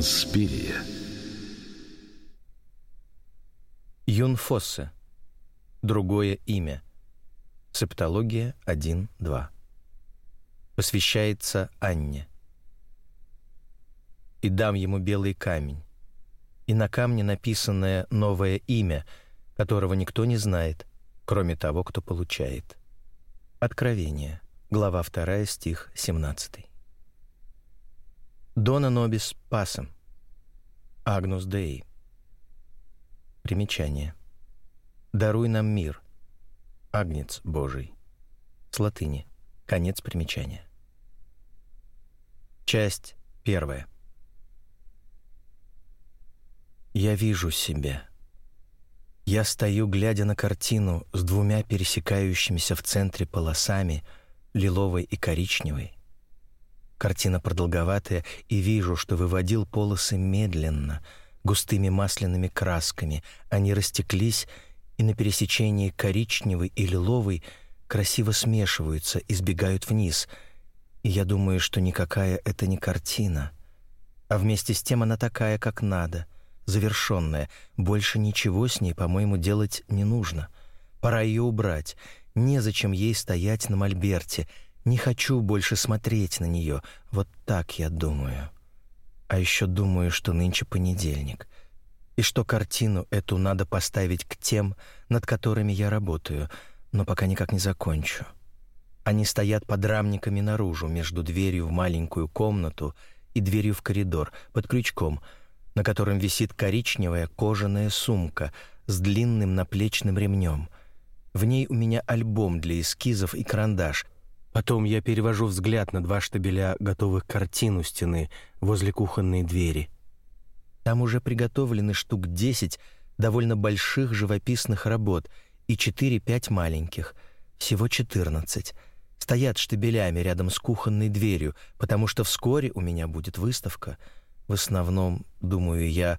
Инспирия. Юн Фоссе. Другое имя. Септология 1.2. Посвящается Анне. «И дам ему белый камень, и на камне написанное новое имя, которого никто не знает, кроме того, кто получает». Откровение. Глава 2, стих 17. Дона нобис пасом. Агнус Деи. Примечание. «Даруй нам мир». Агнец Божий. С латыни. Конец примечания. Часть первая. Я вижу себя. Я стою, глядя на картину с двумя пересекающимися в центре полосами, лиловой и коричневой. Картина продолговатая, и вижу, что выводил полосы медленно, густыми масляными красками. Они растеклись, и на пересечении коричневой и лиловой красиво смешиваются и сбегают вниз. И я думаю, что никакая это не картина. А вместе с тем она такая, как надо, завершенная. Больше ничего с ней, по-моему, делать не нужно. Пора ее убрать. Незачем ей стоять на мольберте — не хочу больше смотреть на нее. Вот так я думаю. А еще думаю, что нынче понедельник. И что картину эту надо поставить к тем, над которыми я работаю, но пока никак не закончу. Они стоят под рамниками наружу, между дверью в маленькую комнату и дверью в коридор, под крючком, на котором висит коричневая кожаная сумка с длинным наплечным ремнем. В ней у меня альбом для эскизов и карандаш — Потом я перевожу взгляд на два штабеля готовых картин у стены возле кухонной двери. Там уже приготовлены штук 10 довольно больших живописных работ и 4-5 маленьких, всего 14. Стоят штабелями рядом с кухонной дверью, потому что вскоре у меня будет выставка. В основном, думаю я,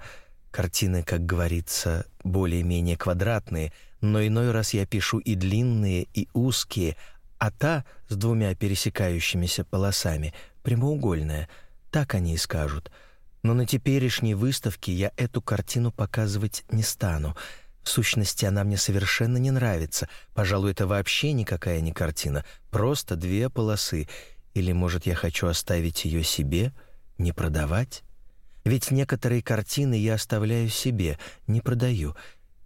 картины, как говорится, более-менее квадратные, но иной раз я пишу и длинные, и узкие, а та с двумя пересекающимися полосами прямоугольная, так они и скажут. Но на теперешней выставке я эту картину показывать не стану. В сущности, она мне совершенно не нравится. Пожалуй, это вообще никакая не картина, просто две полосы. Или, может, я хочу оставить ее себе, не продавать? Ведь некоторые картины я оставляю себе, не продаю.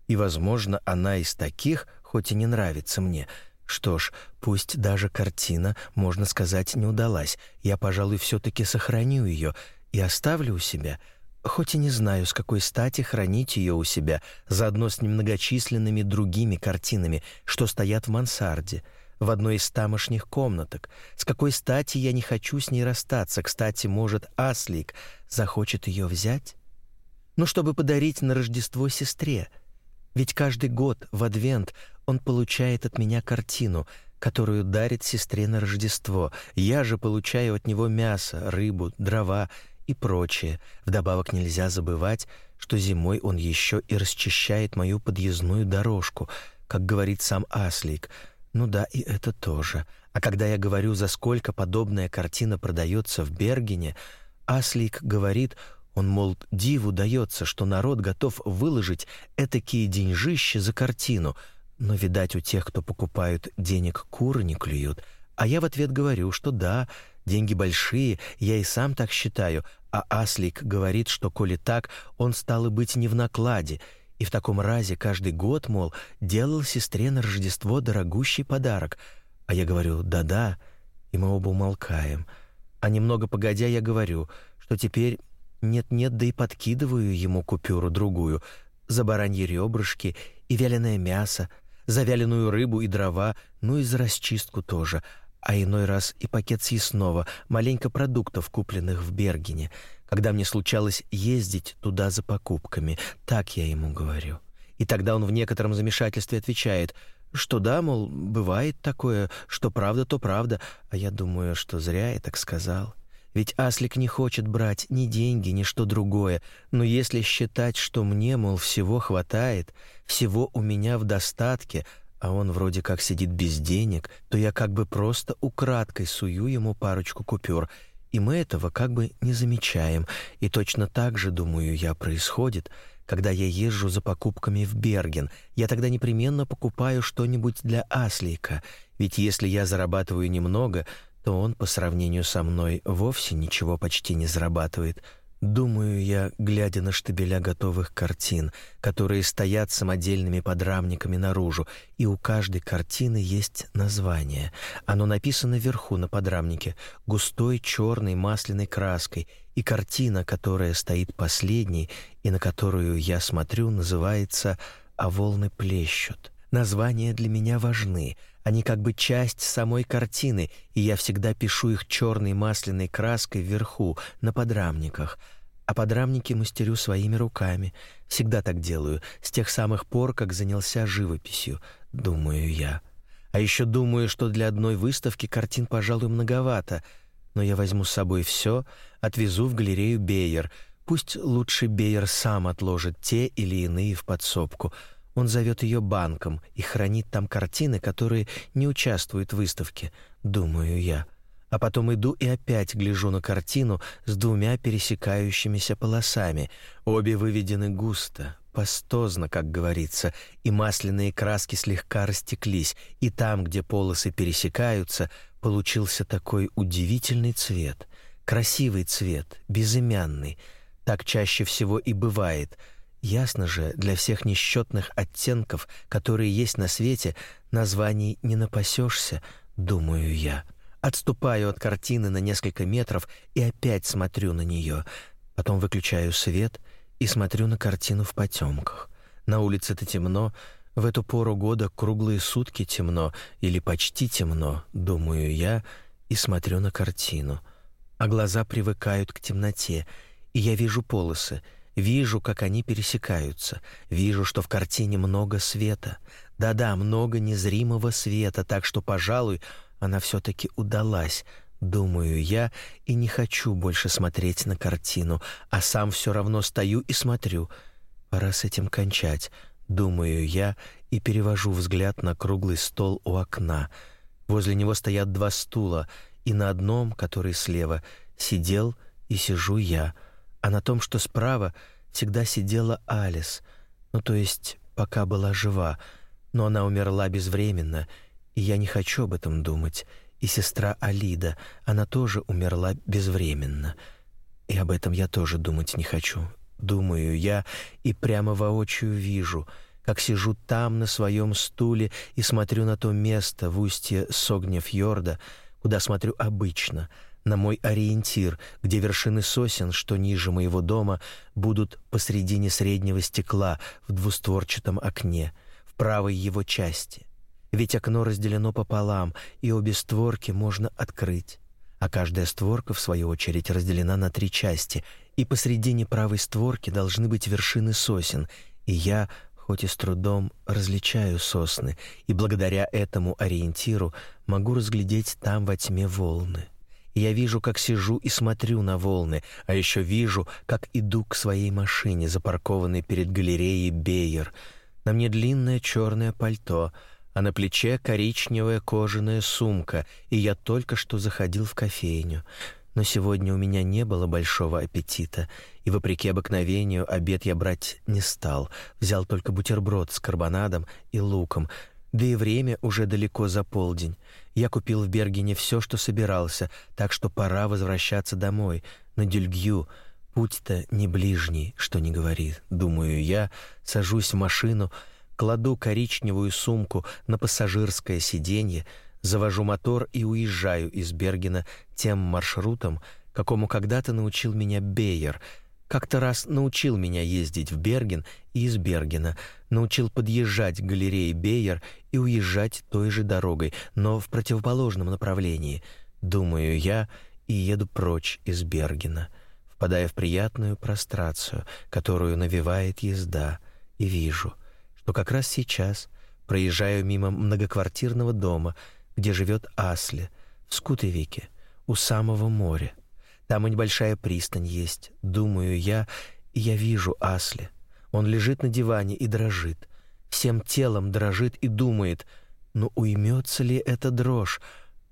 И, возможно, она из таких, хоть и не нравится мне — что ж, пусть даже картина, можно сказать, не удалась, я, пожалуй, все-таки сохраню ее и оставлю у себя, хоть и не знаю, с какой стати хранить ее у себя, заодно с немногочисленными другими картинами, что стоят в мансарде, в одной из тамошних комнаток. С какой стати я не хочу с ней расстаться? Кстати, может, Аслик захочет ее взять? Ну, чтобы подарить на Рождество сестре — ведь каждый год в Адвент он получает от меня картину, которую дарит сестре на Рождество. Я же получаю от него мясо, рыбу, дрова и прочее. Вдобавок нельзя забывать, что зимой он еще и расчищает мою подъездную дорожку, как говорит сам Аслик. Ну да, и это тоже. А когда я говорю, за сколько подобная картина продается в Бергене, Аслик говорит, он, мол, диву дается, что народ готов выложить этакие деньжища за картину, но, видать, у тех, кто покупают, денег куры не клюют. А я в ответ говорю, что да, деньги большие, я и сам так считаю, а Аслик говорит, что, коли так, он, стало быть, не в накладе, и в таком разе каждый год, мол, делал сестре на Рождество дорогущий подарок. А я говорю «да-да», и мы оба умолкаем. А немного погодя я говорю, что теперь нет-нет, да и подкидываю ему купюру-другую за бараньи ребрышки и вяленое мясо, за вяленую рыбу и дрова, ну и за расчистку тоже, а иной раз и пакет съестного, маленько продуктов, купленных в Бергене, когда мне случалось ездить туда за покупками. Так я ему говорю. И тогда он в некотором замешательстве отвечает, что да, мол, бывает такое, что правда, то правда, а я думаю, что зря я так сказал. Ведь Аслик не хочет брать ни деньги, ни что другое, но если считать, что мне, мол, всего хватает, всего у меня в достатке, а он вроде как сидит без денег, то я как бы просто украдкой сую ему парочку купюр, и мы этого как бы не замечаем. И точно так же, думаю я, происходит, когда я езжу за покупками в Берген. Я тогда непременно покупаю что-нибудь для Аслика, ведь если я зарабатываю немного, то он по сравнению со мной вовсе ничего почти не зарабатывает – Думаю я, глядя на штабеля готовых картин, которые стоят самодельными подрамниками наружу, и у каждой картины есть название. Оно написано вверху на подрамнике густой черной масляной краской, и картина, которая стоит последней и на которую я смотрю, называется «А волны плещут». Названия для меня важны. Они как бы часть самой картины, и я всегда пишу их черной масляной краской вверху, на подрамниках. А подрамники мастерю своими руками. Всегда так делаю, с тех самых пор, как занялся живописью, думаю я. А еще думаю, что для одной выставки картин, пожалуй, многовато, но я возьму с собой все, отвезу в галерею Бейер. Пусть лучше Бейер сам отложит те или иные в подсобку — он зовет ее банком и хранит там картины, которые не участвуют в выставке, думаю я. А потом иду и опять гляжу на картину с двумя пересекающимися полосами. Обе выведены густо, пастозно, как говорится, и масляные краски слегка растеклись, и там, где полосы пересекаются, получился такой удивительный цвет. Красивый цвет, безымянный. Так чаще всего и бывает — Ясно же, для всех несчетных оттенков, которые есть на свете, названий не напасешься, думаю я. Отступаю от картины на несколько метров и опять смотрю на нее. Потом выключаю свет и смотрю на картину в потемках. На улице-то темно, в эту пору года круглые сутки темно или почти темно, думаю я, и смотрю на картину. А глаза привыкают к темноте, и я вижу полосы — Вижу, как они пересекаются. Вижу, что в картине много света. Да-да, много незримого света, так что, пожалуй, она все-таки удалась, думаю я, и не хочу больше смотреть на картину, а сам все равно стою и смотрю. Пора с этим кончать, думаю я, и перевожу взгляд на круглый стол у окна. Возле него стоят два стула, и на одном, который слева, сидел и сижу я — а на том, что справа всегда сидела Алис, ну то есть пока была жива, но она умерла безвременно, и я не хочу об этом думать. И сестра Алида, она тоже умерла безвременно. И об этом я тоже думать не хочу. Думаю я и прямо воочию вижу, как сижу там на своем стуле и смотрю на то место в устье Согнефьорда, куда смотрю обычно — на мой ориентир, где вершины сосен, что ниже моего дома, будут посредине среднего стекла в двустворчатом окне, в правой его части. Ведь окно разделено пополам, и обе створки можно открыть. А каждая створка, в свою очередь, разделена на три части, и посредине правой створки должны быть вершины сосен, и я, хоть и с трудом, различаю сосны, и благодаря этому ориентиру могу разглядеть там во тьме волны я вижу, как сижу и смотрю на волны, а еще вижу, как иду к своей машине, запаркованной перед галереей Бейер. На мне длинное черное пальто, а на плече коричневая кожаная сумка, и я только что заходил в кофейню. Но сегодня у меня не было большого аппетита, и, вопреки обыкновению, обед я брать не стал. Взял только бутерброд с карбонадом и луком, да и время уже далеко за полдень. Я купил в Бергене все, что собирался, так что пора возвращаться домой, на Дюльгью. Путь-то не ближний, что не говори. Думаю я, сажусь в машину, кладу коричневую сумку на пассажирское сиденье, завожу мотор и уезжаю из Бергена тем маршрутом, какому когда-то научил меня Бейер — как-то раз научил меня ездить в Берген и из Бергена, научил подъезжать к галерее Бейер и уезжать той же дорогой, но в противоположном направлении. Думаю я и еду прочь из Бергена, впадая в приятную прострацию, которую навевает езда, и вижу, что как раз сейчас проезжаю мимо многоквартирного дома, где живет Асли, в Скутовике, у самого моря. Там и небольшая пристань есть, думаю я, и я вижу Асли. Он лежит на диване и дрожит. Всем телом дрожит и думает, но «Ну, уймется ли эта дрожь?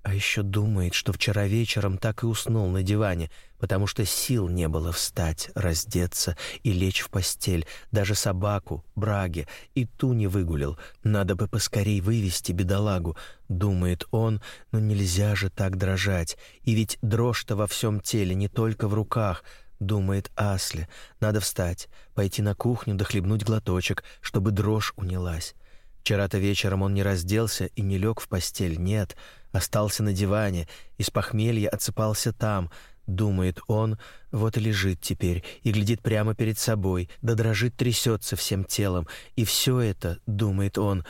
А еще думает, что вчера вечером так и уснул на диване, потому что сил не было встать, раздеться и лечь в постель. Даже собаку, Браге, и ту не выгулил. Надо бы поскорей вывести бедолагу, думает он, но нельзя же так дрожать. И ведь дрожь-то во всем теле, не только в руках — думает Асли. Надо встать, пойти на кухню, дохлебнуть глоточек, чтобы дрожь унялась. Вчера-то вечером он не разделся и не лег в постель, нет, остался на диване, из похмелья отсыпался там, думает он, вот и лежит теперь, и глядит прямо перед собой, да дрожит, трясется всем телом, и все это, думает он,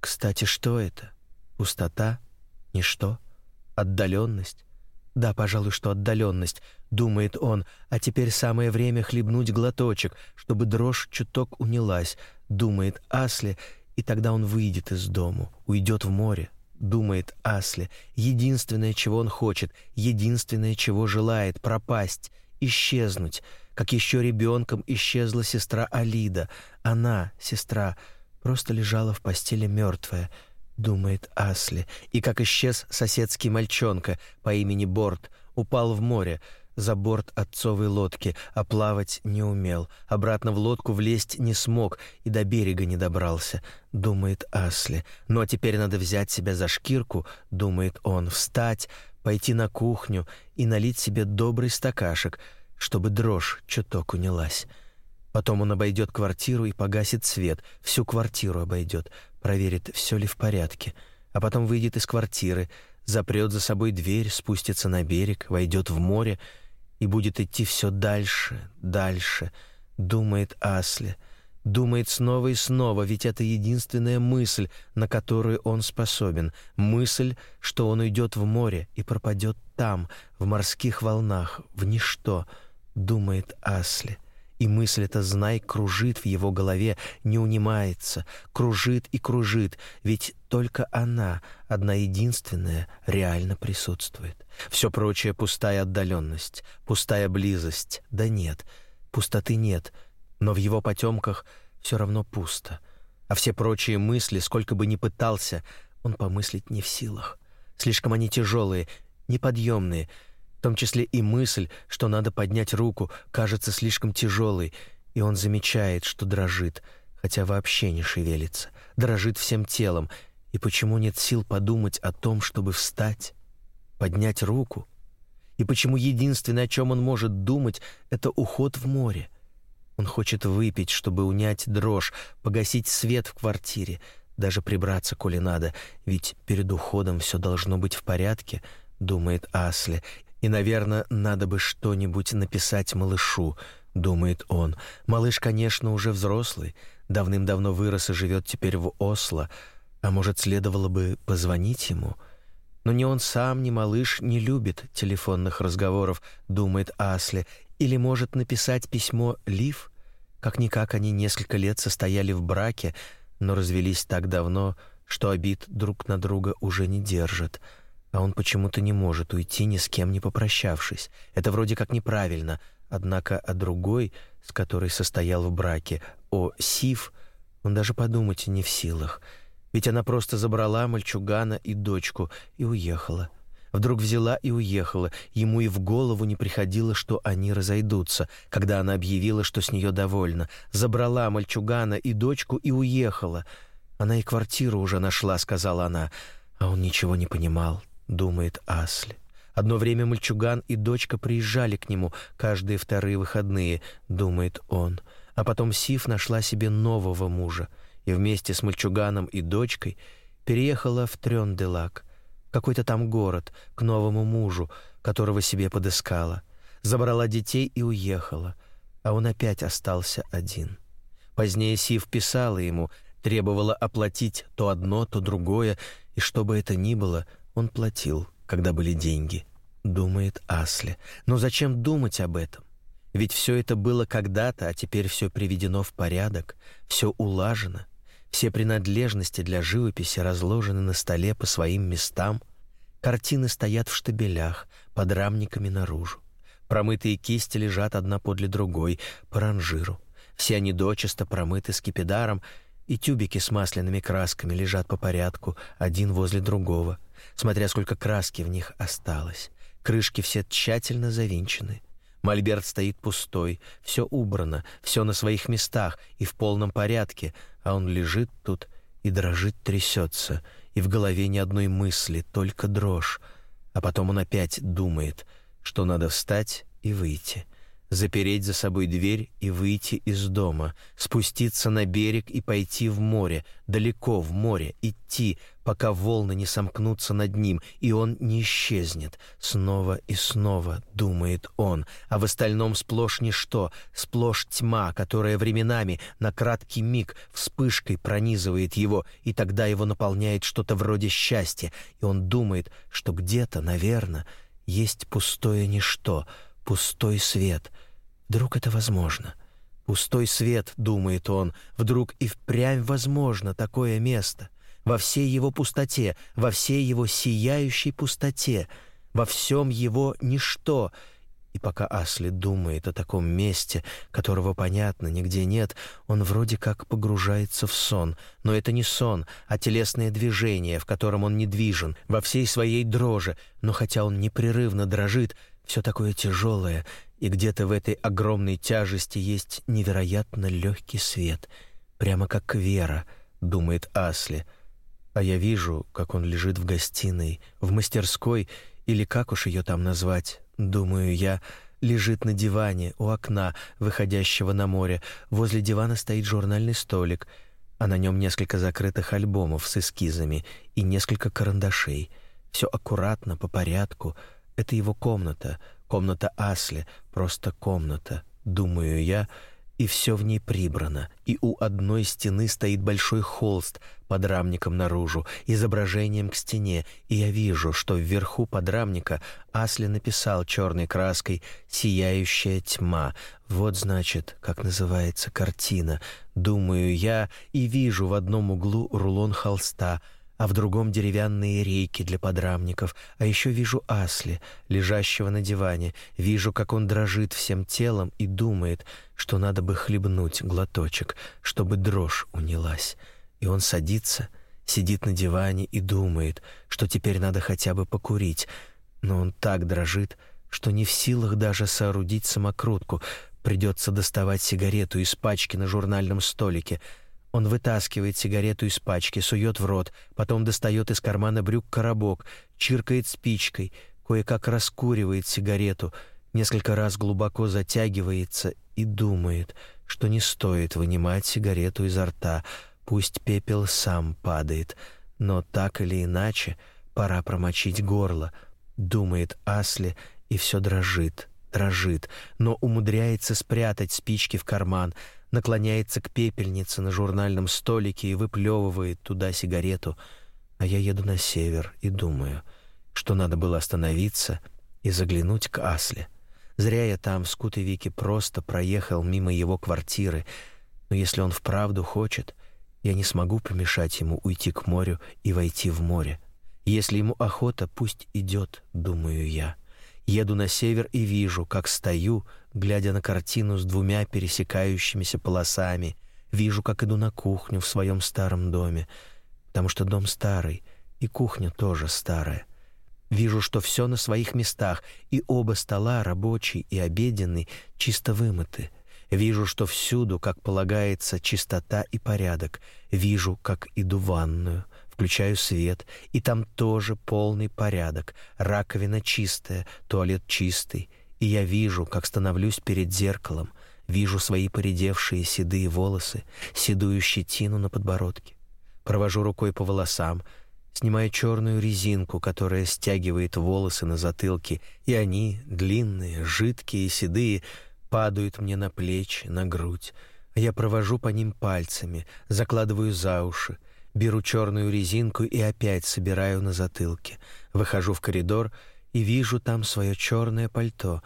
кстати, что это? Пустота? Ничто? Отдаленность? Да, пожалуй, что отдаленность, думает он, а теперь самое время хлебнуть глоточек, чтобы дрожь чуток унялась, думает Асли, и тогда он выйдет из дому, уйдет в море, думает Асли. Единственное, чего он хочет, единственное, чего желает — пропасть, исчезнуть, как еще ребенком исчезла сестра Алида. Она, сестра, просто лежала в постели мертвая, думает Асли. И как исчез соседский мальчонка по имени Борт, упал в море — за борт отцовой лодки, а плавать не умел. Обратно в лодку влезть не смог и до берега не добрался, думает Асли. Ну а теперь надо взять себя за шкирку, думает он, встать, пойти на кухню и налить себе добрый стакашек, чтобы дрожь чуток унялась. Потом он обойдет квартиру и погасит свет, всю квартиру обойдет, проверит, все ли в порядке, а потом выйдет из квартиры, запрет за собой дверь, спустится на берег, войдет в море и будет идти все дальше, дальше, думает Асли, думает снова и снова, ведь это единственная мысль, на которую он способен, мысль, что он уйдет в море и пропадет там, в морских волнах, в ничто, думает Асли. И мысль эта, знай, кружит в его голове, не унимается, кружит и кружит, ведь только она, одна единственная, реально присутствует. Все прочее — пустая отдаленность, пустая близость. Да нет, пустоты нет, но в его потемках все равно пусто. А все прочие мысли, сколько бы ни пытался, он помыслить не в силах. Слишком они тяжелые, неподъемные — в том числе и мысль, что надо поднять руку, кажется слишком тяжелой, и он замечает, что дрожит, хотя вообще не шевелится, дрожит всем телом, и почему нет сил подумать о том, чтобы встать, поднять руку? И почему единственное, о чем он может думать, это уход в море? Он хочет выпить, чтобы унять дрожь, погасить свет в квартире, даже прибраться, коли надо, ведь перед уходом все должно быть в порядке, думает Асли, и, наверное, надо бы что-нибудь написать малышу, думает он. Малыш, конечно, уже взрослый, давным-давно вырос и живет теперь в Осло, а может, следовало бы позвонить ему? Но ни он сам, ни малыш не любит телефонных разговоров, думает Асли, или может написать письмо Лив? Как-никак они несколько лет состояли в браке, но развелись так давно, что обид друг на друга уже не держат — а он почему-то не может уйти, ни с кем не попрощавшись. Это вроде как неправильно, однако о другой, с которой состоял в браке, о Сив, он даже подумать не в силах. Ведь она просто забрала мальчугана и дочку и уехала. Вдруг взяла и уехала. Ему и в голову не приходило, что они разойдутся, когда она объявила, что с нее довольна. Забрала мальчугана и дочку и уехала. Она и квартиру уже нашла, сказала она. А он ничего не понимал, думает Асли. Одно время мальчуган и дочка приезжали к нему каждые вторые выходные, думает он. А потом Сив нашла себе нового мужа и вместе с мальчуганом и дочкой переехала в Трёнделак, какой-то там город, к новому мужу, которого себе подыскала. Забрала детей и уехала, а он опять остался один. Позднее Сив писала ему, требовала оплатить то одно, то другое, и что бы это ни было — он платил, когда были деньги, думает Асли. Но зачем думать об этом? Ведь все это было когда-то, а теперь все приведено в порядок, все улажено. Все принадлежности для живописи разложены на столе по своим местам. Картины стоят в штабелях, под рамниками наружу. Промытые кисти лежат одна подле другой, по ранжиру. Все они дочисто промыты скипидаром, и тюбики с масляными красками лежат по порядку, один возле другого — смотря сколько краски в них осталось. Крышки все тщательно завинчены. Мольберт стоит пустой, все убрано, все на своих местах и в полном порядке, а он лежит тут и дрожит, трясется, и в голове ни одной мысли, только дрожь. А потом он опять думает, что надо встать и выйти запереть за собой дверь и выйти из дома, спуститься на берег и пойти в море, далеко в море, идти, пока волны не сомкнутся над ним, и он не исчезнет. Снова и снова думает он, а в остальном сплошь ничто, сплошь тьма, которая временами на краткий миг вспышкой пронизывает его, и тогда его наполняет что-то вроде счастья, и он думает, что где-то, наверное, есть пустое ничто — пустой свет. Вдруг это возможно? Пустой свет, думает он, вдруг и впрямь возможно такое место. Во всей его пустоте, во всей его сияющей пустоте, во всем его ничто. И пока Асли думает о таком месте, которого, понятно, нигде нет, он вроде как погружается в сон. Но это не сон, а телесное движение, в котором он недвижен, во всей своей дрожи. Но хотя он непрерывно дрожит, все такое тяжелое, и где-то в этой огромной тяжести есть невероятно легкий свет, прямо как вера, думает Асли. А я вижу, как он лежит в гостиной, в мастерской, или как уж ее там назвать, думаю я, лежит на диване у окна, выходящего на море. Возле дивана стоит журнальный столик, а на нем несколько закрытых альбомов с эскизами и несколько карандашей. Все аккуратно, по порядку — это его комната, комната Асли, просто комната, думаю я, и все в ней прибрано, и у одной стены стоит большой холст подрамником наружу, изображением к стене, и я вижу, что вверху подрамника Асли написал черной краской «Сияющая тьма». Вот, значит, как называется картина. Думаю я, и вижу в одном углу рулон холста — а в другом деревянные рейки для подрамников, а еще вижу Асли, лежащего на диване, вижу, как он дрожит всем телом и думает, что надо бы хлебнуть глоточек, чтобы дрожь унялась. И он садится, сидит на диване и думает, что теперь надо хотя бы покурить, но он так дрожит, что не в силах даже соорудить самокрутку, придется доставать сигарету из пачки на журнальном столике — он вытаскивает сигарету из пачки, сует в рот, потом достает из кармана брюк коробок, чиркает спичкой, кое-как раскуривает сигарету, несколько раз глубоко затягивается и думает, что не стоит вынимать сигарету изо рта, пусть пепел сам падает, но так или иначе пора промочить горло, думает Асли, и все дрожит, дрожит, но умудряется спрятать спички в карман — наклоняется к пепельнице на журнальном столике и выплевывает туда сигарету, а я еду на север и думаю, что надо было остановиться и заглянуть к Асле. Зря я там, в Скутовике, просто проехал мимо его квартиры, но если он вправду хочет, я не смогу помешать ему уйти к морю и войти в море. Если ему охота, пусть идет, думаю я. Еду на север и вижу, как стою, глядя на картину с двумя пересекающимися полосами. Вижу, как иду на кухню в своем старом доме, потому что дом старый, и кухня тоже старая. Вижу, что все на своих местах, и оба стола, рабочий и обеденный, чисто вымыты. Вижу, что всюду, как полагается, чистота и порядок. Вижу, как иду в ванную включаю свет, и там тоже полный порядок. Раковина чистая, туалет чистый. И я вижу, как становлюсь перед зеркалом, вижу свои поредевшие седые волосы, седую щетину на подбородке. Провожу рукой по волосам, снимаю черную резинку, которая стягивает волосы на затылке, и они, длинные, жидкие и седые, падают мне на плечи, на грудь. Я провожу по ним пальцами, закладываю за уши, Беру черную резинку и опять собираю на затылке. Выхожу в коридор и вижу там свое черное пальто.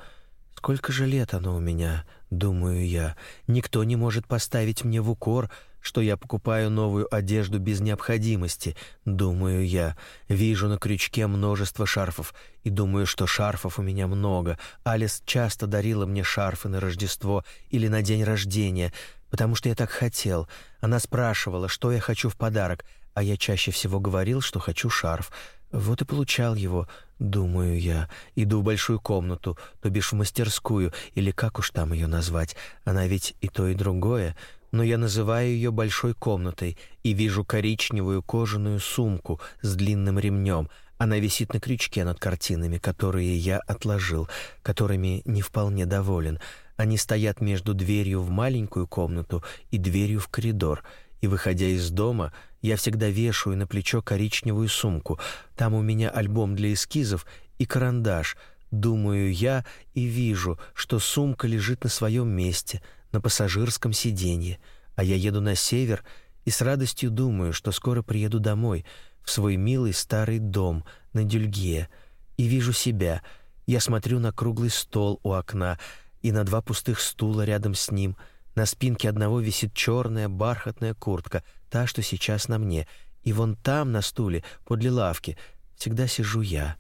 Сколько же лет оно у меня, думаю я. Никто не может поставить мне в укор, что я покупаю новую одежду без необходимости, думаю я. Вижу на крючке множество шарфов и думаю, что шарфов у меня много. Алис часто дарила мне шарфы на Рождество или на день рождения — потому что я так хотел. Она спрашивала, что я хочу в подарок, а я чаще всего говорил, что хочу шарф. Вот и получал его, думаю я. Иду в большую комнату, то бишь в мастерскую, или как уж там ее назвать. Она ведь и то, и другое. Но я называю ее большой комнатой и вижу коричневую кожаную сумку с длинным ремнем. Она висит на крючке над картинами, которые я отложил, которыми не вполне доволен. Они стоят между дверью в маленькую комнату и дверью в коридор. И, выходя из дома, я всегда вешаю на плечо коричневую сумку. Там у меня альбом для эскизов и карандаш. Думаю я и вижу, что сумка лежит на своем месте, на пассажирском сиденье. А я еду на север и с радостью думаю, что скоро приеду домой, в свой милый старый дом на Дюльге. И вижу себя. Я смотрю на круглый стол у окна и на два пустых стула рядом с ним — на спинке одного висит черная бархатная куртка, та, что сейчас на мне, и вон там, на стуле, подле лавки, всегда сижу я,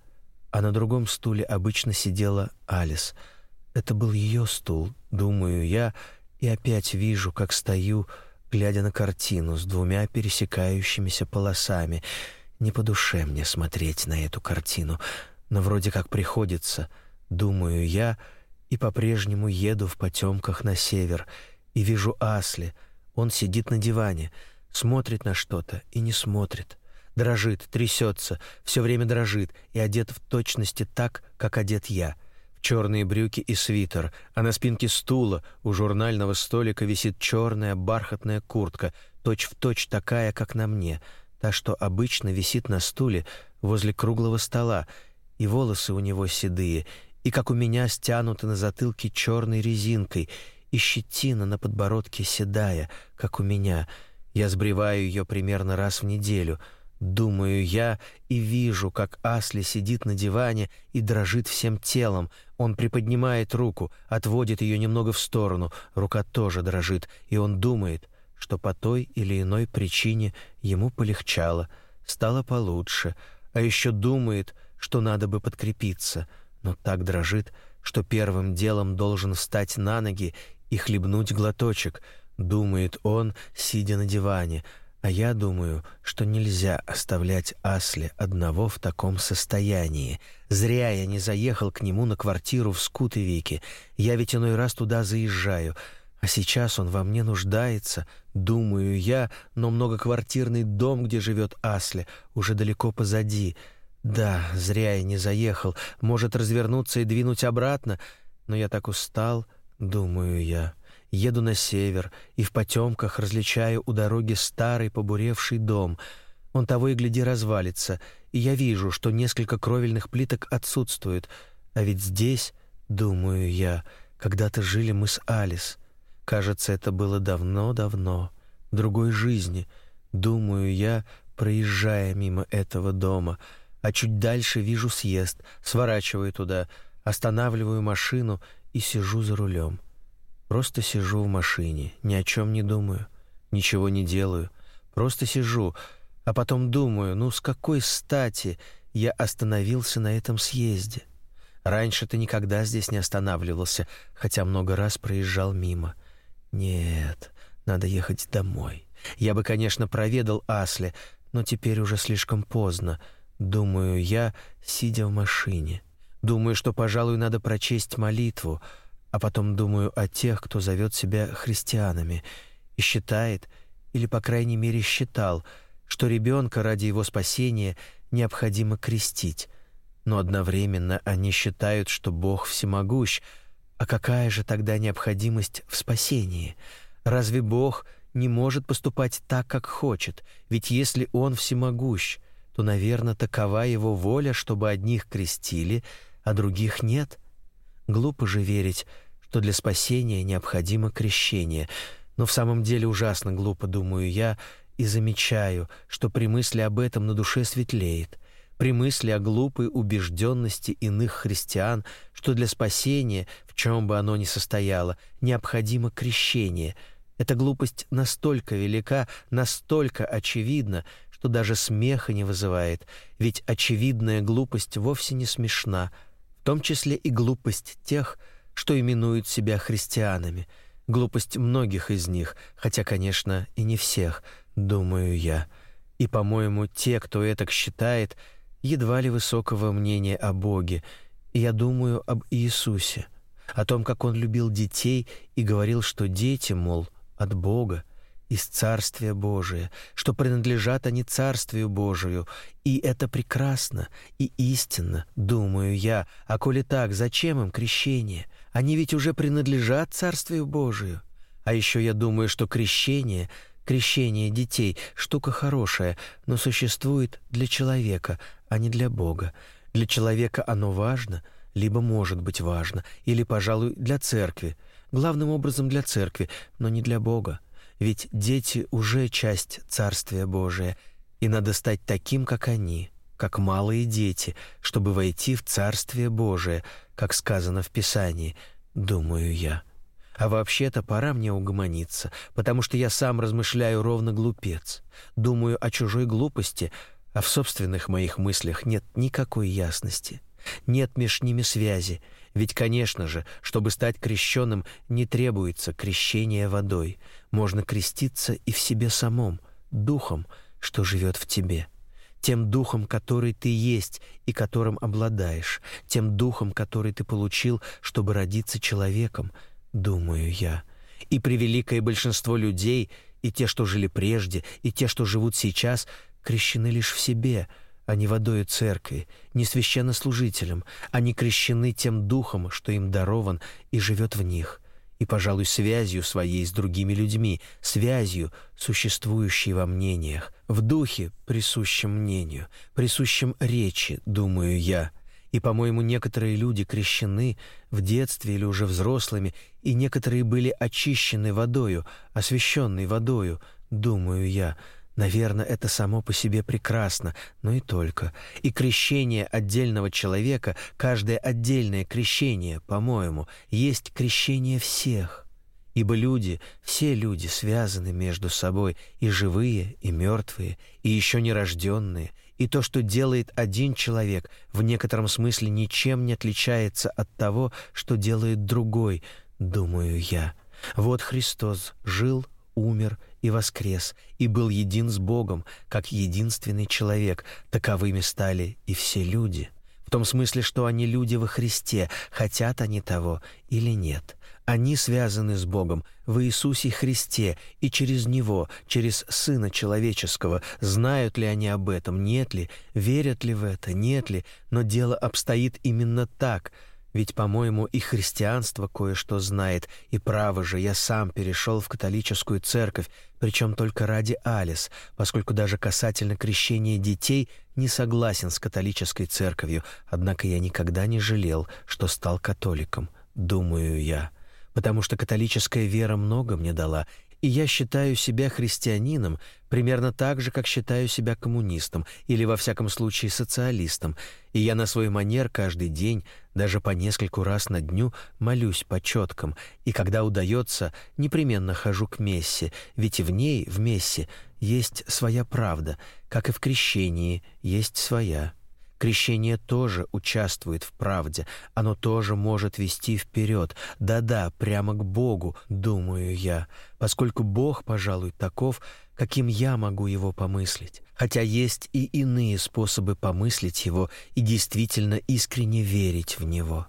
а на другом стуле обычно сидела Алис. Это был ее стул, думаю я, и опять вижу, как стою, глядя на картину с двумя пересекающимися полосами. Не по душе мне смотреть на эту картину, но вроде как приходится, думаю я, и по-прежнему еду в потемках на север — и вижу Асли. Он сидит на диване, смотрит на что-то и не смотрит. Дрожит, трясется, все время дрожит и одет в точности так, как одет я. В черные брюки и свитер, а на спинке стула у журнального столика висит черная бархатная куртка, точь-в-точь точь такая, как на мне, та, что обычно висит на стуле возле круглого стола, и волосы у него седые, и, как у меня, стянуты на затылке черной резинкой — и щетина на подбородке седая, как у меня. Я сбриваю ее примерно раз в неделю. Думаю я и вижу, как Асли сидит на диване и дрожит всем телом. Он приподнимает руку, отводит ее немного в сторону. Рука тоже дрожит, и он думает, что по той или иной причине ему полегчало, стало получше, а еще думает, что надо бы подкрепиться, но так дрожит, что первым делом должен встать на ноги и хлебнуть глоточек, думает он, сидя на диване, а я думаю, что нельзя оставлять Асли одного в таком состоянии. Зря я не заехал к нему на квартиру в Скутовике. Я ведь иной раз туда заезжаю. А сейчас он во мне нуждается, думаю я, но многоквартирный дом, где живет Асли, уже далеко позади. Да, зря я не заехал. Может развернуться и двинуть обратно, но я так устал, Думаю я, еду на север и в потемках различаю у дороги старый побуревший дом. Он того и гляди развалится, и я вижу, что несколько кровельных плиток отсутствуют. А ведь здесь, думаю я, когда-то жили мы с Алис. Кажется, это было давно-давно, другой жизни. Думаю я, проезжая мимо этого дома, а чуть дальше вижу съезд, сворачиваю туда, останавливаю машину и сижу за рулем. Просто сижу в машине, ни о чем не думаю, ничего не делаю. Просто сижу, а потом думаю, ну с какой стати я остановился на этом съезде? Раньше ты никогда здесь не останавливался, хотя много раз проезжал мимо. Нет, надо ехать домой. Я бы, конечно, проведал Асли, но теперь уже слишком поздно, думаю я, сидя в машине. Думаю, что, пожалуй, надо прочесть молитву, а потом думаю о тех, кто зовет себя христианами и считает, или, по крайней мере, считал, что ребенка ради его спасения необходимо крестить. Но одновременно они считают, что Бог всемогущ, а какая же тогда необходимость в спасении? Разве Бог не может поступать так, как хочет? Ведь если Он всемогущ, то, наверное, такова Его воля, чтобы одних крестили, а других нет. Глупо же верить, что для спасения необходимо крещение, но в самом деле ужасно глупо, думаю я, и замечаю, что при мысли об этом на душе светлеет, при мысли о глупой убежденности иных христиан, что для спасения, в чем бы оно ни состояло, необходимо крещение. Эта глупость настолько велика, настолько очевидна, что даже смеха не вызывает, ведь очевидная глупость вовсе не смешна — в том числе и глупость тех, что именуют себя христианами, глупость многих из них, хотя, конечно, и не всех, думаю я. И, по-моему, те, кто это считает, едва ли высокого мнения о Боге, и я думаю об Иисусе, о том, как Он любил детей и говорил, что дети, мол, от Бога, из Царствия Божия, что принадлежат они Царствию Божию, и это прекрасно и истинно, думаю я. А коли так, зачем им крещение? Они ведь уже принадлежат Царствию Божию. А еще я думаю, что крещение — Крещение детей — штука хорошая, но существует для человека, а не для Бога. Для человека оно важно, либо может быть важно, или, пожалуй, для церкви. Главным образом для церкви, но не для Бога. Ведь дети уже часть Царствия Божия, и надо стать таким, как они, как малые дети, чтобы войти в Царствие Божие, как сказано в Писании, думаю я». А вообще-то пора мне угомониться, потому что я сам размышляю ровно глупец. Думаю о чужой глупости, а в собственных моих мыслях нет никакой ясности. Нет меж ними связи, ведь, конечно же, чтобы стать крещенным, не требуется крещение водой. Можно креститься и в себе самом, духом, что живет в тебе. Тем духом, который ты есть и которым обладаешь, тем духом, который ты получил, чтобы родиться человеком — думаю я. И превеликое большинство людей, и те, что жили прежде, и те, что живут сейчас, крещены лишь в себе, а не водою церкви, не священнослужителем, они крещены тем духом, что им дарован и живет в них, и, пожалуй, связью своей с другими людьми, связью, существующей во мнениях, в духе, присущем мнению, присущем речи, думаю я, — и, по-моему, некоторые люди крещены в детстве или уже взрослыми, и некоторые были очищены водою, освященной водою, думаю я. Наверное, это само по себе прекрасно, но и только. И крещение отдельного человека, каждое отдельное крещение, по-моему, есть крещение всех. Ибо люди, все люди связаны между собой, и живые, и мертвые, и еще нерожденные — и то, что делает один человек, в некотором смысле ничем не отличается от того, что делает другой, думаю я. Вот Христос жил, умер и воскрес, и был един с Богом, как единственный человек, таковыми стали и все люди. В том смысле, что они люди во Христе, хотят они того или нет. Они связаны с Богом в Иисусе Христе и через Него, через Сына Человеческого. Знают ли они об этом, нет ли, верят ли в это, нет ли, но дело обстоит именно так — ведь, по-моему, и христианство кое-что знает, и право же, я сам перешел в католическую церковь, причем только ради Алис, поскольку даже касательно крещения детей не согласен с католической церковью, однако я никогда не жалел, что стал католиком, думаю я. Потому что католическая вера много мне дала, и я считаю себя христианином примерно так же, как считаю себя коммунистом или, во всяком случае, социалистом, и я на свой манер каждый день, даже по нескольку раз на дню, молюсь по четкам, и когда удается, непременно хожу к мессе, ведь и в ней, в мессе, есть своя правда, как и в крещении есть своя. Крещение тоже участвует в правде, оно тоже может вести вперед, да-да, прямо к Богу, думаю я, поскольку Бог, пожалуй, таков, каким я могу его помыслить. Хотя есть и иные способы помыслить его и действительно искренне верить в него.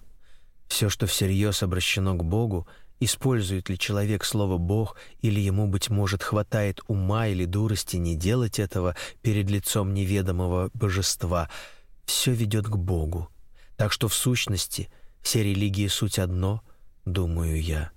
Все, что всерьез обращено к Богу, Использует ли человек слово «Бог» или ему, быть может, хватает ума или дурости не делать этого перед лицом неведомого божества – все ведет к Богу. Так что в сущности все религии суть одно, думаю я.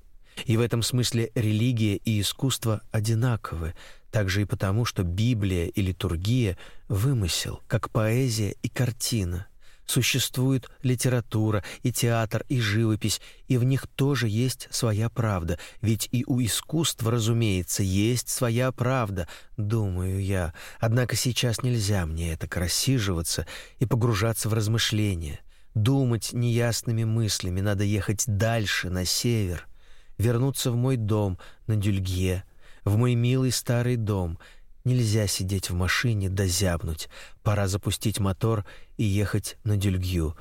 И в этом смысле религия и искусство одинаковы, также и потому, что Библия и литургия — вымысел, как поэзия и картина. Существует литература и театр и живопись, и в них тоже есть своя правда, ведь и у искусства, разумеется, есть своя правда, думаю я. Однако сейчас нельзя мне это рассиживаться и погружаться в размышления. Думать неясными мыслями, надо ехать дальше, на север, вернуться в мой дом на Дюльгье, в мой милый старый дом — Нельзя сидеть в машине да зябнуть. Пора запустить мотор и ехать на Дюльгю.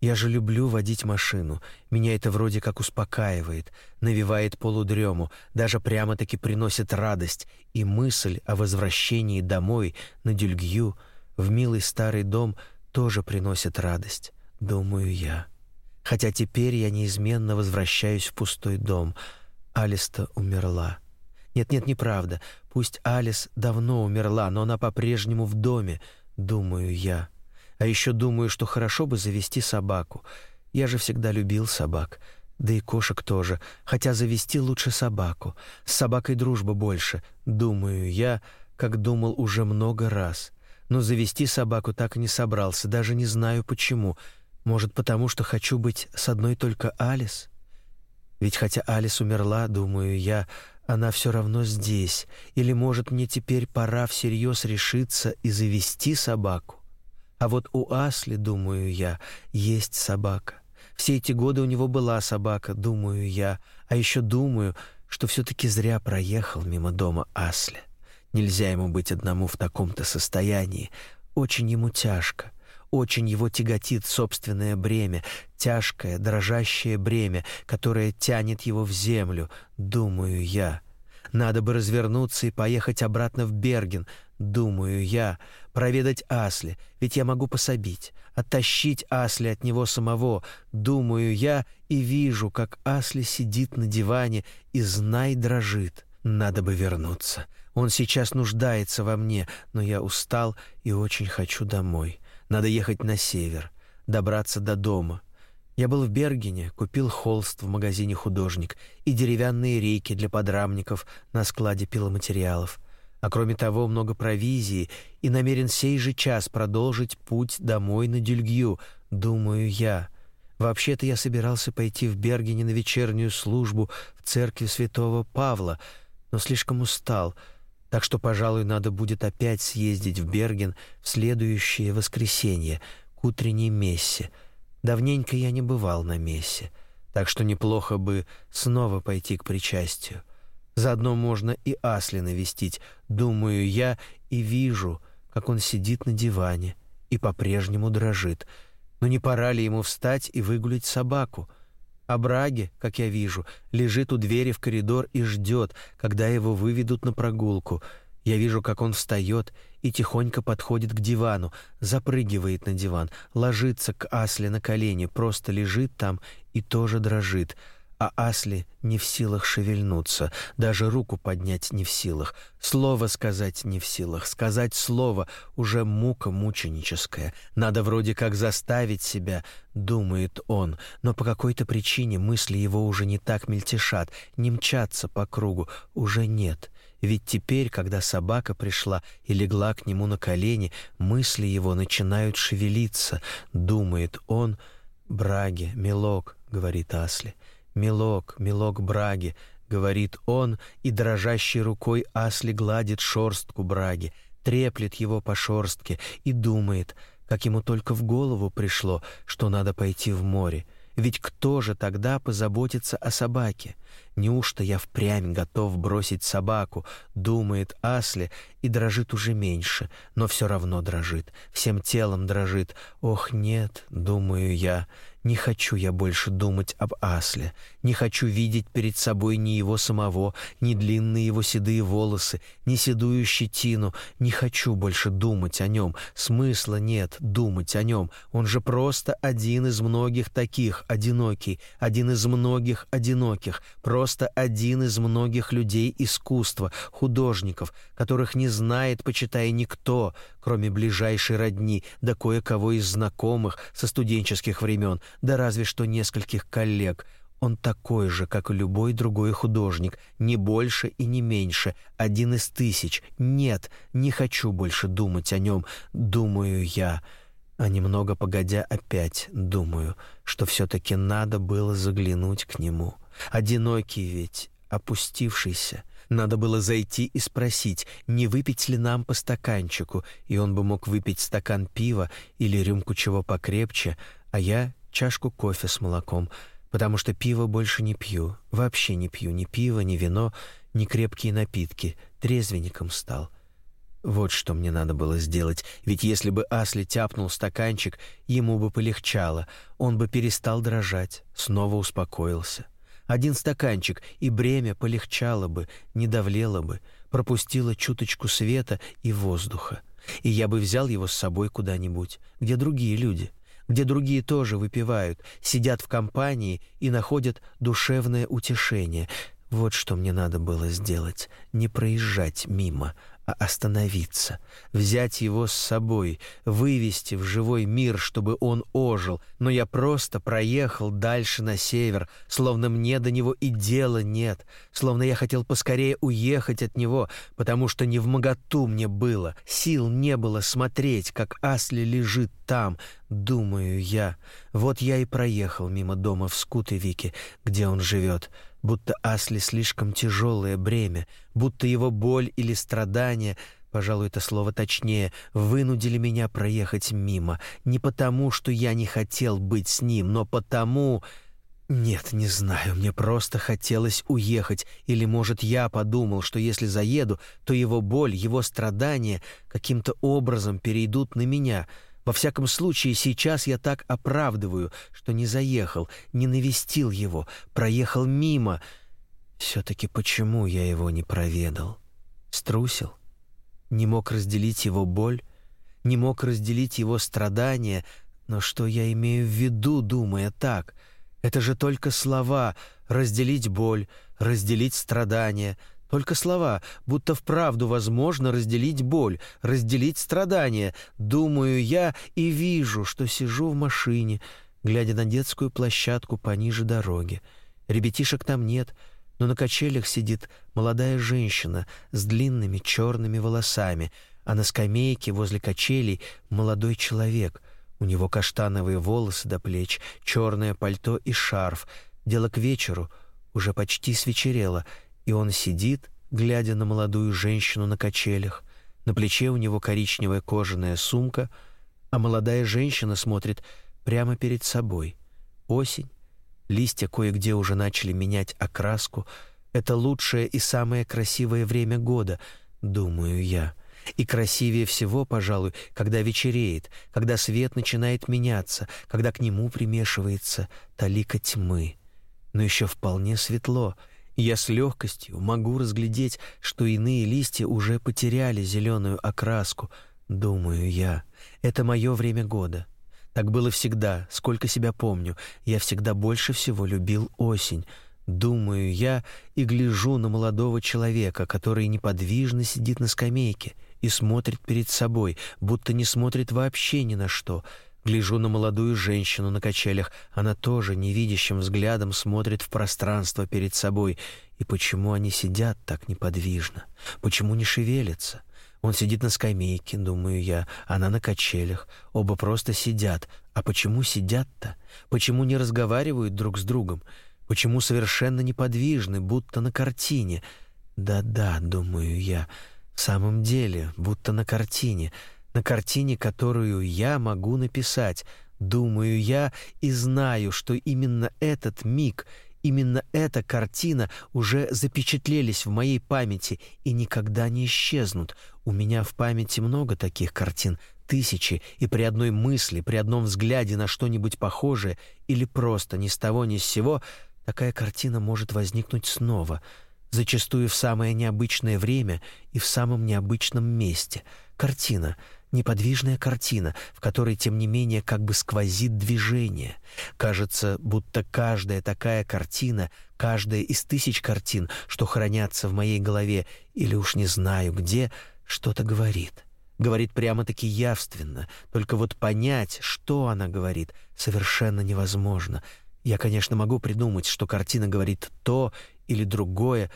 Я же люблю водить машину. Меня это вроде как успокаивает, навевает полудрему, даже прямо-таки приносит радость. И мысль о возвращении домой на Дюльгю, в милый старый дом, тоже приносит радость, думаю я. Хотя теперь я неизменно возвращаюсь в пустой дом. Алиста умерла. Нет-нет, неправда. Пусть Алис давно умерла, но она по-прежнему в доме, думаю я. А еще думаю, что хорошо бы завести собаку. Я же всегда любил собак. Да и кошек тоже, хотя завести лучше собаку. С собакой дружба больше, думаю я, как думал уже много раз. Но завести собаку так и не собрался, даже не знаю почему. Может, потому что хочу быть с одной только Алис? Ведь хотя Алис умерла, думаю я, она все равно здесь. Или, может, мне теперь пора всерьез решиться и завести собаку? А вот у Асли, думаю я, есть собака. Все эти годы у него была собака, думаю я, а еще думаю, что все-таки зря проехал мимо дома Асли. Нельзя ему быть одному в таком-то состоянии. Очень ему тяжко. Очень его тяготит собственное бремя, тяжкое, дрожащее бремя, которое тянет его в землю, думаю я. Надо бы развернуться и поехать обратно в Берген, думаю я, проведать Асли, ведь я могу пособить, оттащить Асли от него самого, думаю я, и вижу, как Асли сидит на диване и знай дрожит. Надо бы вернуться. Он сейчас нуждается во мне, но я устал и очень хочу домой. Надо ехать на север, добраться до дома. Я был в Бергене, купил холст в магазине «Художник» и деревянные рейки для подрамников на складе пиломатериалов. А кроме того, много провизии и намерен сей же час продолжить путь домой на Дюльгью, думаю я. Вообще-то я собирался пойти в Бергене на вечернюю службу в церкви святого Павла, но слишком устал — так что, пожалуй, надо будет опять съездить в Берген в следующее воскресенье к утренней мессе. Давненько я не бывал на мессе, так что неплохо бы снова пойти к причастию. Заодно можно и Асли навестить, думаю я, и вижу, как он сидит на диване и по-прежнему дрожит. Но не пора ли ему встать и выгулить собаку — а Браги, как я вижу, лежит у двери в коридор и ждет, когда его выведут на прогулку. Я вижу, как он встает и тихонько подходит к дивану, запрыгивает на диван, ложится к Асле на колени, просто лежит там и тоже дрожит — а Асли не в силах шевельнуться, даже руку поднять не в силах, слово сказать не в силах, сказать слово уже мука мученическая. Надо вроде как заставить себя, думает он, но по какой-то причине мысли его уже не так мельтешат, не мчатся по кругу, уже нет. Ведь теперь, когда собака пришла и легла к нему на колени, мысли его начинают шевелиться, думает он. «Браги, милок», — говорит Асли, — «Милок, милок Браги», — говорит он, и дрожащей рукой Асли гладит шорстку Браги, треплет его по шорстке и думает, как ему только в голову пришло, что надо пойти в море. Ведь кто же тогда позаботится о собаке? Неужто я впрямь готов бросить собаку, думает Асли и дрожит уже меньше, но все равно дрожит, всем телом дрожит. Ох, нет, думаю я, не хочу я больше думать об Асле, не хочу видеть перед собой ни его самого, ни длинные его седые волосы, ни седую щетину, не хочу больше думать о нем, смысла нет думать о нем, он же просто один из многих таких, одинокий, один из многих одиноких, просто один из многих людей искусства, художников, которых не знает, почитая никто, кроме ближайшей родни, да кое-кого из знакомых со студенческих времен, да разве что нескольких коллег. Он такой же, как и любой другой художник, не больше и не меньше, один из тысяч. Нет, не хочу больше думать о нем, думаю я. А немного погодя опять думаю, что все-таки надо было заглянуть к нему. Одинокий ведь, опустившийся — надо было зайти и спросить, не выпить ли нам по стаканчику, и он бы мог выпить стакан пива или рюмку чего покрепче, а я чашку кофе с молоком, потому что пиво больше не пью, вообще не пью ни пиво, ни вино, ни крепкие напитки, трезвенником стал. Вот что мне надо было сделать, ведь если бы Асли тяпнул стаканчик, ему бы полегчало, он бы перестал дрожать, снова успокоился. Один стаканчик, и бремя полегчало бы, не давлело бы, пропустило чуточку света и воздуха. и я бы взял его с собой куда-нибудь, где другие люди, где другие тоже выпивают, сидят в компании и находят душевное утешение. Вот что мне надо было сделать, не проезжать мимо, а остановиться, взять его с собой, вывести в живой мир, чтобы он ожил, но я просто проехал дальше на север, словно мне до него и дела нет, словно я хотел поскорее уехать от него, потому что не в моготу мне было, сил не было смотреть, как Асли лежит там, думаю я. Вот я и проехал мимо дома в Скутовике, где он живет, будто Асли слишком тяжелое бремя, будто его боль или страдания, пожалуй, это слово точнее, вынудили меня проехать мимо, не потому, что я не хотел быть с ним, но потому... Нет, не знаю, мне просто хотелось уехать, или, может, я подумал, что если заеду, то его боль, его страдания каким-то образом перейдут на меня — во всяком случае, сейчас я так оправдываю, что не заехал, не навестил его, проехал мимо. Все-таки почему я его не проведал? Струсил? Не мог разделить его боль? Не мог разделить его страдания? Но что я имею в виду, думая так? Это же только слова «разделить боль», «разделить страдания», только слова, будто вправду возможно разделить боль, разделить страдания. Думаю я и вижу, что сижу в машине, глядя на детскую площадку пониже дороги. Ребятишек там нет, но на качелях сидит молодая женщина с длинными черными волосами, а на скамейке возле качелей молодой человек. У него каштановые волосы до плеч, черное пальто и шарф. Дело к вечеру, уже почти свечерело — и он сидит, глядя на молодую женщину на качелях. На плече у него коричневая кожаная сумка, а молодая женщина смотрит прямо перед собой. Осень, листья кое-где уже начали менять окраску. Это лучшее и самое красивое время года, думаю я. И красивее всего, пожалуй, когда вечереет, когда свет начинает меняться, когда к нему примешивается талика тьмы. Но еще вполне светло — я с легкостью могу разглядеть, что иные листья уже потеряли зеленую окраску. Думаю я, это мое время года. Так было всегда, сколько себя помню. Я всегда больше всего любил осень. Думаю я и гляжу на молодого человека, который неподвижно сидит на скамейке и смотрит перед собой, будто не смотрит вообще ни на что — Гляжу на молодую женщину на качелях. Она тоже невидящим взглядом смотрит в пространство перед собой. И почему они сидят так неподвижно? Почему не шевелятся? Он сидит на скамейке, думаю я, она на качелях. Оба просто сидят. А почему сидят-то? Почему не разговаривают друг с другом? Почему совершенно неподвижны, будто на картине? Да-да, думаю я, в самом деле, будто на картине — на картине, которую я могу написать, думаю я и знаю, что именно этот миг, именно эта картина уже запечатлелись в моей памяти и никогда не исчезнут. У меня в памяти много таких картин, тысячи, и при одной мысли, при одном взгляде на что-нибудь похожее или просто ни с того ни с сего такая картина может возникнуть снова, зачастую в самое необычное время и в самом необычном месте. Картина — неподвижная картина, в которой, тем не менее, как бы сквозит движение. Кажется, будто каждая такая картина, каждая из тысяч картин, что хранятся в моей голове, или уж не знаю где, что-то говорит. Говорит прямо-таки явственно, только вот понять, что она говорит, совершенно невозможно. Я, конечно, могу придумать, что картина говорит то или другое,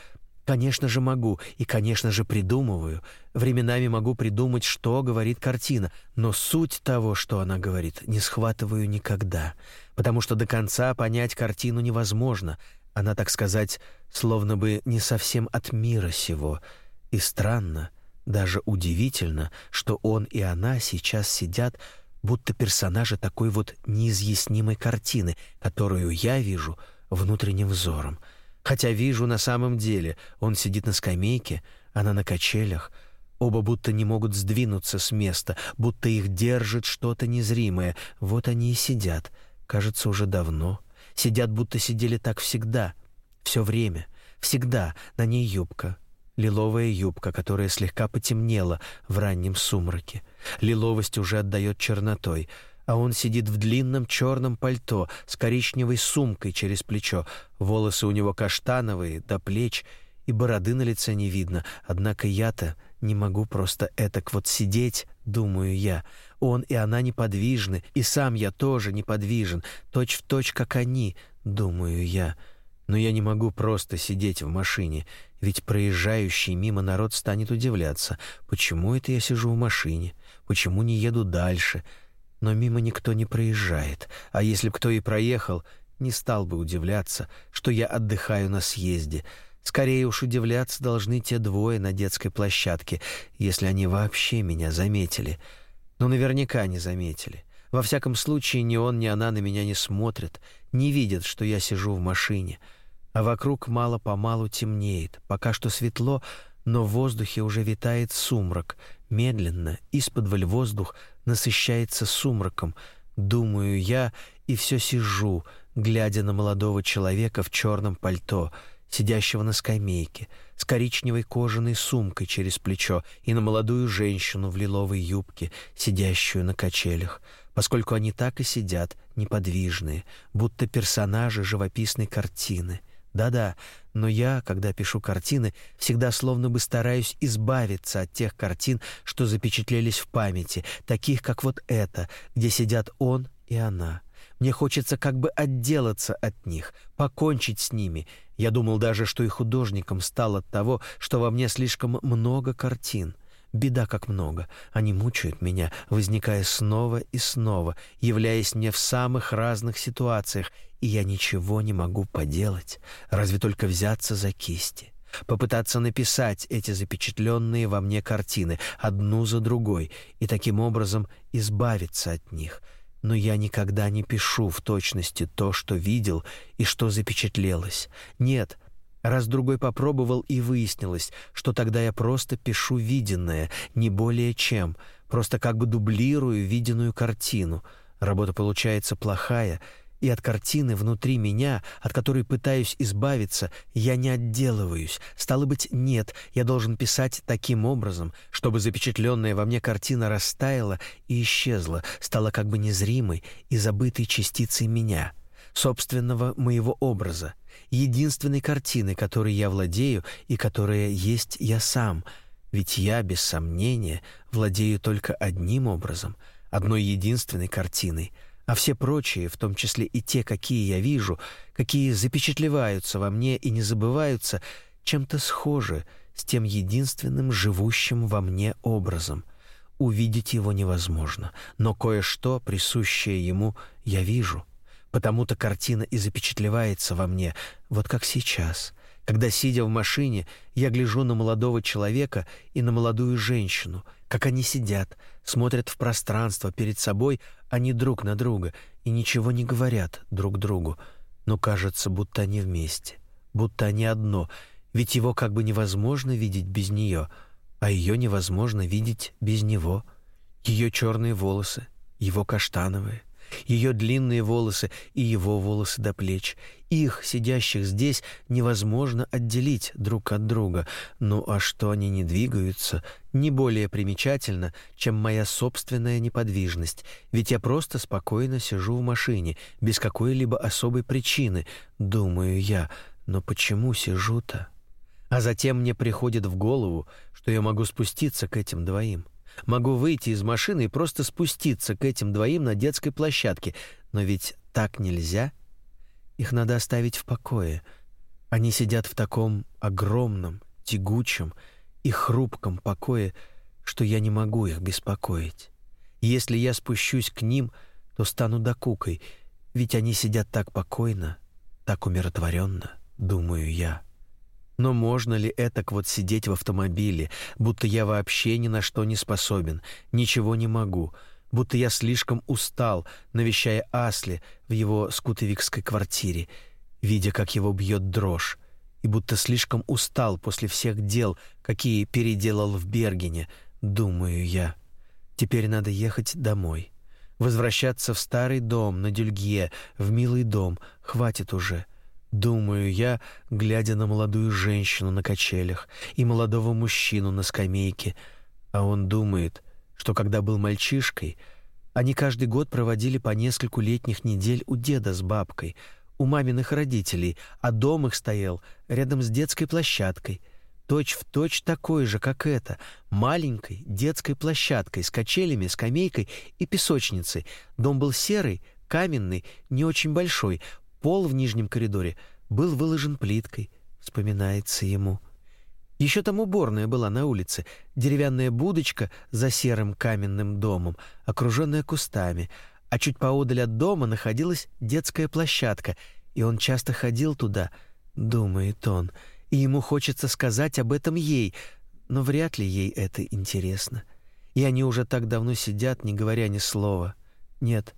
Конечно же могу и, конечно же, придумываю. Временами могу придумать, что говорит картина, но суть того, что она говорит, не схватываю никогда, потому что до конца понять картину невозможно. Она, так сказать, словно бы не совсем от мира сего. И странно, даже удивительно, что он и она сейчас сидят будто персонажи такой вот неизъяснимой картины, которую я вижу внутренним взором — Хотя вижу на самом деле, он сидит на скамейке, она на качелях. Оба будто не могут сдвинуться с места, будто их держит что-то незримое. Вот они и сидят, кажется, уже давно. Сидят, будто сидели так всегда, все время, всегда. На ней юбка, лиловая юбка, которая слегка потемнела в раннем сумраке. Лиловость уже отдает чернотой, а он сидит в длинном черном пальто с коричневой сумкой через плечо. Волосы у него каштановые, до плеч, и бороды на лице не видно. Однако я-то не могу просто этак вот сидеть, думаю я. Он и она неподвижны, и сам я тоже неподвижен, точь в точь, как они, думаю я. Но я не могу просто сидеть в машине, ведь проезжающий мимо народ станет удивляться, почему это я сижу в машине, почему не еду дальше. Но мимо никто не проезжает, а если б кто и проехал, не стал бы удивляться, что я отдыхаю на съезде. Скорее уж удивляться должны те двое на детской площадке, если они вообще меня заметили. Но наверняка не заметили. Во всяком случае, ни он, ни она на меня не смотрят, не видят, что я сижу в машине — а вокруг мало-помалу темнеет. Пока что светло, но в воздухе уже витает сумрак. Медленно, из-под воздух насыщается сумраком. Думаю я и все сижу, глядя на молодого человека в черном пальто, сидящего на скамейке, с коричневой кожаной сумкой через плечо, и на молодую женщину в лиловой юбке, сидящую на качелях, поскольку они так и сидят, неподвижные, будто персонажи живописной картины. Да-да, но я, когда пишу картины, всегда словно бы стараюсь избавиться от тех картин, что запечатлелись в памяти, таких как вот эта, где сидят он и она. Мне хочется как бы отделаться от них, покончить с ними. Я думал даже, что и художником стал от того, что во мне слишком много картин. Беда как много. Они мучают меня, возникая снова и снова, являясь мне в самых разных ситуациях, и я ничего не могу поделать, разве только взяться за кисти, попытаться написать эти запечатленные во мне картины одну за другой и таким образом избавиться от них. Но я никогда не пишу в точности то, что видел и что запечатлелось. Нет, раз другой попробовал и выяснилось, что тогда я просто пишу виденное, не более чем, просто как бы дублирую виденную картину. Работа получается плохая — и от картины внутри меня, от которой пытаюсь избавиться, я не отделываюсь. Стало быть, нет, я должен писать таким образом, чтобы запечатленная во мне картина растаяла и исчезла, стала как бы незримой и забытой частицей меня, собственного моего образа, единственной картины, которой я владею и которая есть я сам. Ведь я, без сомнения, владею только одним образом, одной единственной картиной — а все прочие, в том числе и те, какие я вижу, какие запечатлеваются во мне и не забываются, чем-то схожи с тем единственным живущим во мне образом. Увидеть его невозможно, но кое-что, присущее ему, я вижу. Потому-то картина и запечатлевается во мне, вот как сейчас, когда, сидя в машине, я гляжу на молодого человека и на молодую женщину, как они сидят, смотрят в пространство перед собой, а не друг на друга, и ничего не говорят друг другу, но кажется, будто они вместе, будто они одно, ведь его как бы невозможно видеть без нее, а ее невозможно видеть без него. Ее черные волосы, его каштановые, ее длинные волосы и его волосы до плеч. Их, сидящих здесь, невозможно отделить друг от друга. Ну а что они не двигаются, не более примечательно, чем моя собственная неподвижность. Ведь я просто спокойно сижу в машине, без какой-либо особой причины, думаю я. Но почему сижу-то? А затем мне приходит в голову, что я могу спуститься к этим двоим. Могу выйти из машины и просто спуститься к этим двоим на детской площадке. Но ведь так нельзя. Их надо оставить в покое. Они сидят в таком огромном, тягучем и хрупком покое, что я не могу их беспокоить. Если я спущусь к ним, то стану докукой, ведь они сидят так покойно, так умиротворенно, думаю я. Но можно ли этак вот сидеть в автомобиле, будто я вообще ни на что не способен, ничего не могу, будто я слишком устал, навещая Асли в его скутовикской квартире, видя, как его бьет дрожь, и будто слишком устал после всех дел, какие переделал в Бергене, думаю я. Теперь надо ехать домой. Возвращаться в старый дом на Дюльгье, в милый дом, хватит уже — Думаю я, глядя на молодую женщину на качелях и молодого мужчину на скамейке, а он думает, что когда был мальчишкой, они каждый год проводили по нескольку летних недель у деда с бабкой, у маминых родителей, а дом их стоял рядом с детской площадкой, точь в точь такой же, как эта, маленькой детской площадкой с качелями, скамейкой и песочницей. Дом был серый, каменный, не очень большой, Пол в нижнем коридоре был выложен плиткой, вспоминается ему. Еще там уборная была на улице, деревянная будочка за серым каменным домом, окруженная кустами, а чуть поодаль от дома находилась детская площадка, и он часто ходил туда, думает он, и ему хочется сказать об этом ей, но вряд ли ей это интересно. И они уже так давно сидят, не говоря ни слова. Нет,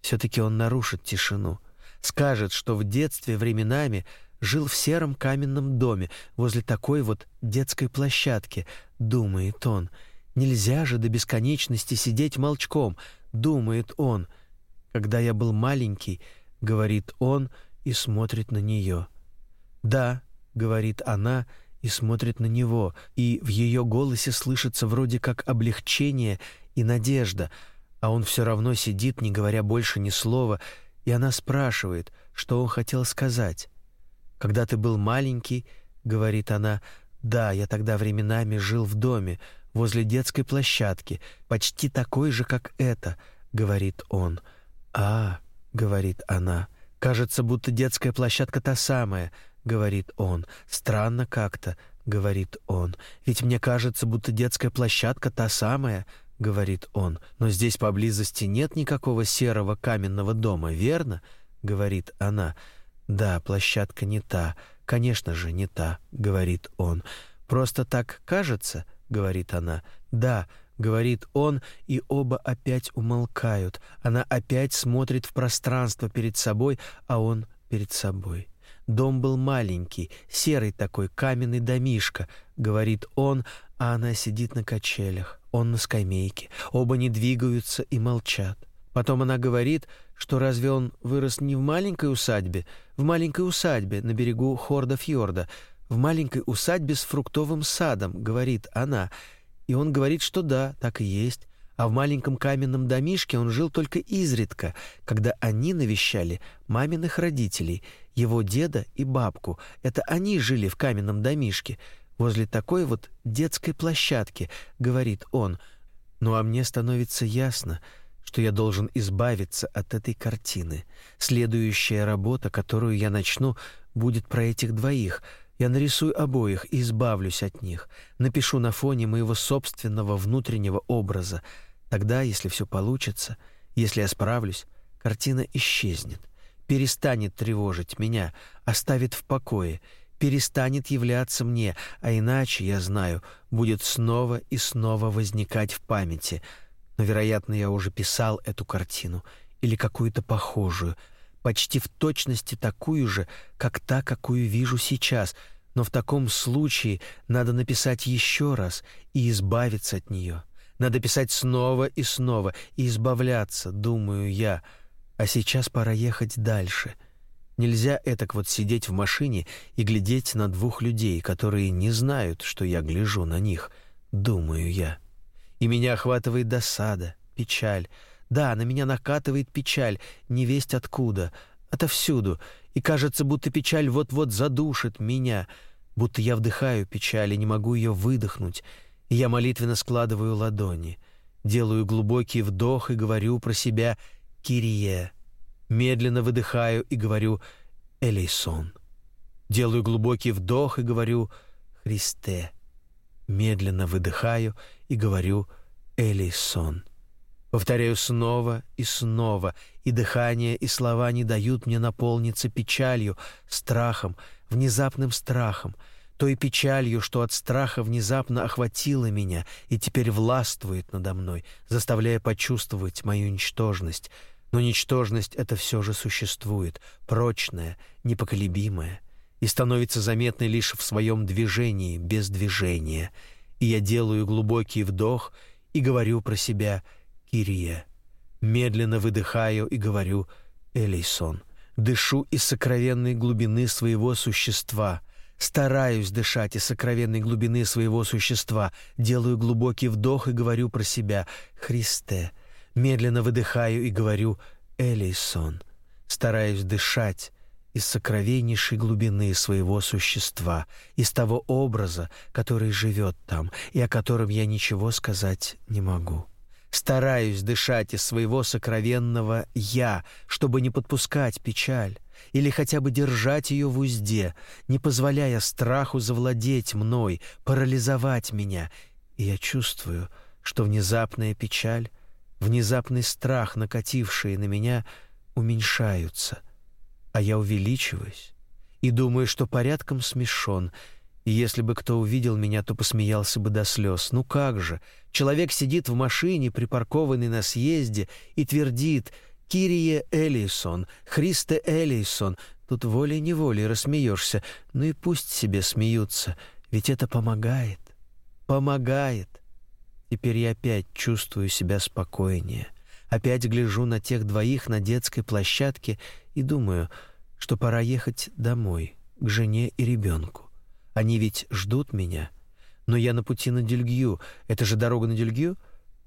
все-таки он нарушит тишину — Скажет, что в детстве временами жил в сером каменном доме возле такой вот детской площадки, думает он. Нельзя же до бесконечности сидеть молчком, думает он. Когда я был маленький, говорит он и смотрит на нее. Да, говорит она и смотрит на него, и в ее голосе слышится вроде как облегчение и надежда, а он все равно сидит, не говоря больше ни слова, и она спрашивает, что он хотел сказать. «Когда ты был маленький», — говорит она, — «да, я тогда временами жил в доме, возле детской площадки, почти такой же, как это», — говорит он. «А», — говорит она, — «кажется, будто детская площадка та самая», — говорит он. «Странно как-то», — говорит он. «Ведь мне кажется, будто детская площадка та самая», —— говорит он, — «но здесь поблизости нет никакого серого каменного дома, верно?» — говорит она. «Да, площадка не та, конечно же, не та», — говорит он. «Просто так кажется?» — говорит она. «Да», — говорит он, и оба опять умолкают. Она опять смотрит в пространство перед собой, а он перед собой. Дом был маленький, серый такой каменный домишко, говорит он, а она сидит на качелях он на скамейке. Оба не двигаются и молчат. Потом она говорит, что разве он вырос не в маленькой усадьбе, в маленькой усадьбе на берегу Хорда-фьорда, в маленькой усадьбе с фруктовым садом, говорит она. И он говорит, что да, так и есть. А в маленьком каменном домишке он жил только изредка, когда они навещали маминых родителей, его деда и бабку. Это они жили в каменном домишке возле такой вот детской площадки, говорит он. Ну а мне становится ясно, что я должен избавиться от этой картины. Следующая работа, которую я начну, будет про этих двоих. Я нарисую обоих и избавлюсь от них. Напишу на фоне моего собственного внутреннего образа. Тогда, если все получится, если я справлюсь, картина исчезнет, перестанет тревожить меня, оставит в покое — перестанет являться мне, а иначе, я знаю, будет снова и снова возникать в памяти. Но, вероятно, я уже писал эту картину или какую-то похожую, почти в точности такую же, как та, какую вижу сейчас, но в таком случае надо написать еще раз и избавиться от нее. Надо писать снова и снова и избавляться, думаю я. А сейчас пора ехать дальше — Нельзя этак вот сидеть в машине и глядеть на двух людей, которые не знают, что я гляжу на них, думаю я. И меня охватывает досада, печаль. Да, на меня накатывает печаль, не весть откуда, отовсюду, и кажется, будто печаль вот-вот задушит меня, будто я вдыхаю печаль и не могу ее выдохнуть, и я молитвенно складываю ладони, делаю глубокий вдох и говорю про себя «Кирие», Медленно выдыхаю и говорю «Элейсон». Делаю глубокий вдох и говорю «Христе». Медленно выдыхаю и говорю «Элейсон». Повторяю снова и снова, и дыхание и слова не дают мне наполниться печалью, страхом, внезапным страхом, той печалью, что от страха внезапно охватила меня и теперь властвует надо мной, заставляя почувствовать мою ничтожность, но ничтожность это все же существует, прочная, непоколебимая, и становится заметной лишь в своем движении, без движения. И я делаю глубокий вдох и говорю про себя «Кирия». Медленно выдыхаю и говорю «Элейсон». Дышу из сокровенной глубины своего существа. Стараюсь дышать из сокровенной глубины своего существа. Делаю глубокий вдох и говорю про себя «Христе». Медленно выдыхаю и говорю «Элейсон». Стараюсь дышать из сокровеннейшей глубины своего существа, из того образа, который живет там и о котором я ничего сказать не могу. Стараюсь дышать из своего сокровенного «я», чтобы не подпускать печаль или хотя бы держать ее в узде, не позволяя страху завладеть мной, парализовать меня. И я чувствую, что внезапная печаль, внезапный страх, накатившие на меня, уменьшаются, а я увеличиваюсь и думаю, что порядком смешон — и если бы кто увидел меня, то посмеялся бы до слез. Ну как же? Человек сидит в машине, припаркованный на съезде, и твердит «Кирие Элисон, Христе Элисон». Тут волей-неволей рассмеешься. Ну и пусть себе смеются, ведь это помогает. Помогает. Теперь я опять чувствую себя спокойнее. Опять гляжу на тех двоих на детской площадке и думаю, что пора ехать домой, к жене и ребенку. Они ведь ждут меня. Но я на пути на Дюльгью. Это же дорога на Дюльгью?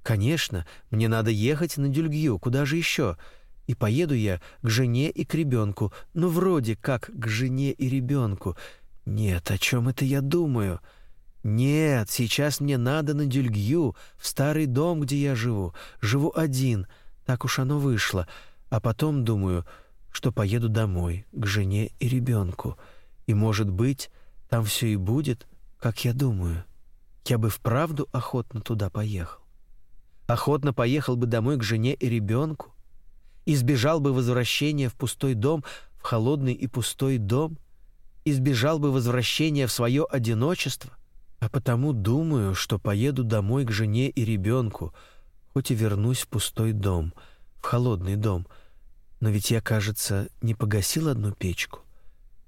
Конечно, мне надо ехать на Дюльгью. Куда же еще? И поеду я к жене и к ребенку. Ну, вроде как к жене и ребенку. Нет, о чем это я думаю? Нет, сейчас мне надо на Дюльгью, в старый дом, где я живу. Живу один. Так уж оно вышло. А потом думаю, что поеду домой, к жене и ребенку. И, может быть, там все и будет, как я думаю. Я бы вправду охотно туда поехал. Охотно поехал бы домой к жене и ребенку. Избежал бы возвращения в пустой дом, в холодный и пустой дом. Избежал бы возвращения в свое одиночество. А потому думаю, что поеду домой к жене и ребенку, хоть и вернусь в пустой дом, в холодный дом. Но ведь я, кажется, не погасил одну печку.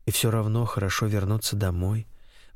И все равно хорошо вернуться домой,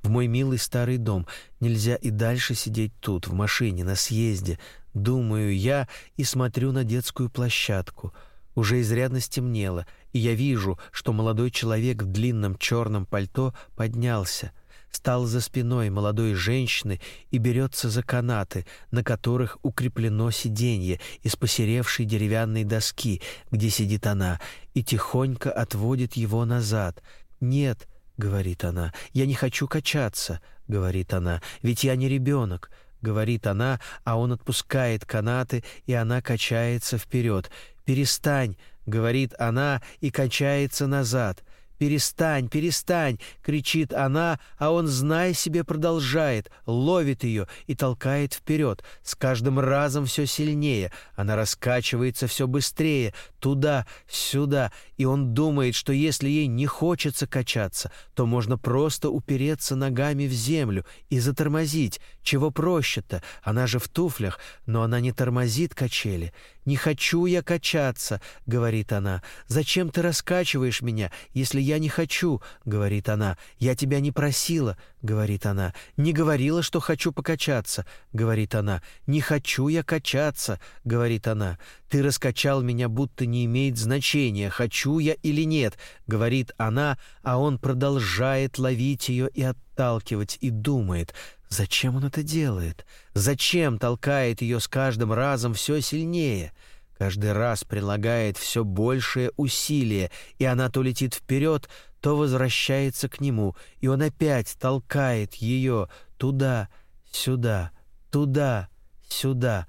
в мой милый старый дом. Нельзя и дальше сидеть тут, в машине, на съезде. Думаю я и смотрю на детскую площадку. Уже изрядно стемнело, и я вижу, что молодой человек в длинном черном пальто поднялся — стал за спиной молодой женщины и берется за канаты, на которых укреплено сиденье из посеревшей деревянной доски, где сидит она, и тихонько отводит его назад, «Нет», — говорит она, — «я не хочу качаться», — говорит она, — «ведь я не ребенок», — говорит она, а он отпускает канаты, и она качается вперед. «Перестань», — говорит она и качается назад. «Перестань, перестань!» — кричит она, а он, зная себе, продолжает, ловит ее и толкает вперед. С каждым разом все сильнее. Она раскачивается все быстрее, туда, сюда, и он думает, что если ей не хочется качаться, то можно просто упереться ногами в землю и затормозить. Чего проще-то? Она же в туфлях, но она не тормозит качели. «Не хочу я качаться», — говорит она. «Зачем ты раскачиваешь меня, если я не хочу?» — говорит она. «Я тебя не просила», — говорит она. «Не говорила, что хочу покачаться», — говорит она. «Не хочу я качаться», — говорит она. «Ты раскачал меня, будто не имеет значения, хочу я или нет», — говорит она, а он продолжает ловить ее и отталкивать, и думает — Зачем он это делает? Зачем толкает ее с каждым разом все сильнее? Каждый раз прилагает все большее усилие, и она то летит вперед, то возвращается к нему, и он опять толкает ее туда, сюда, туда, сюда.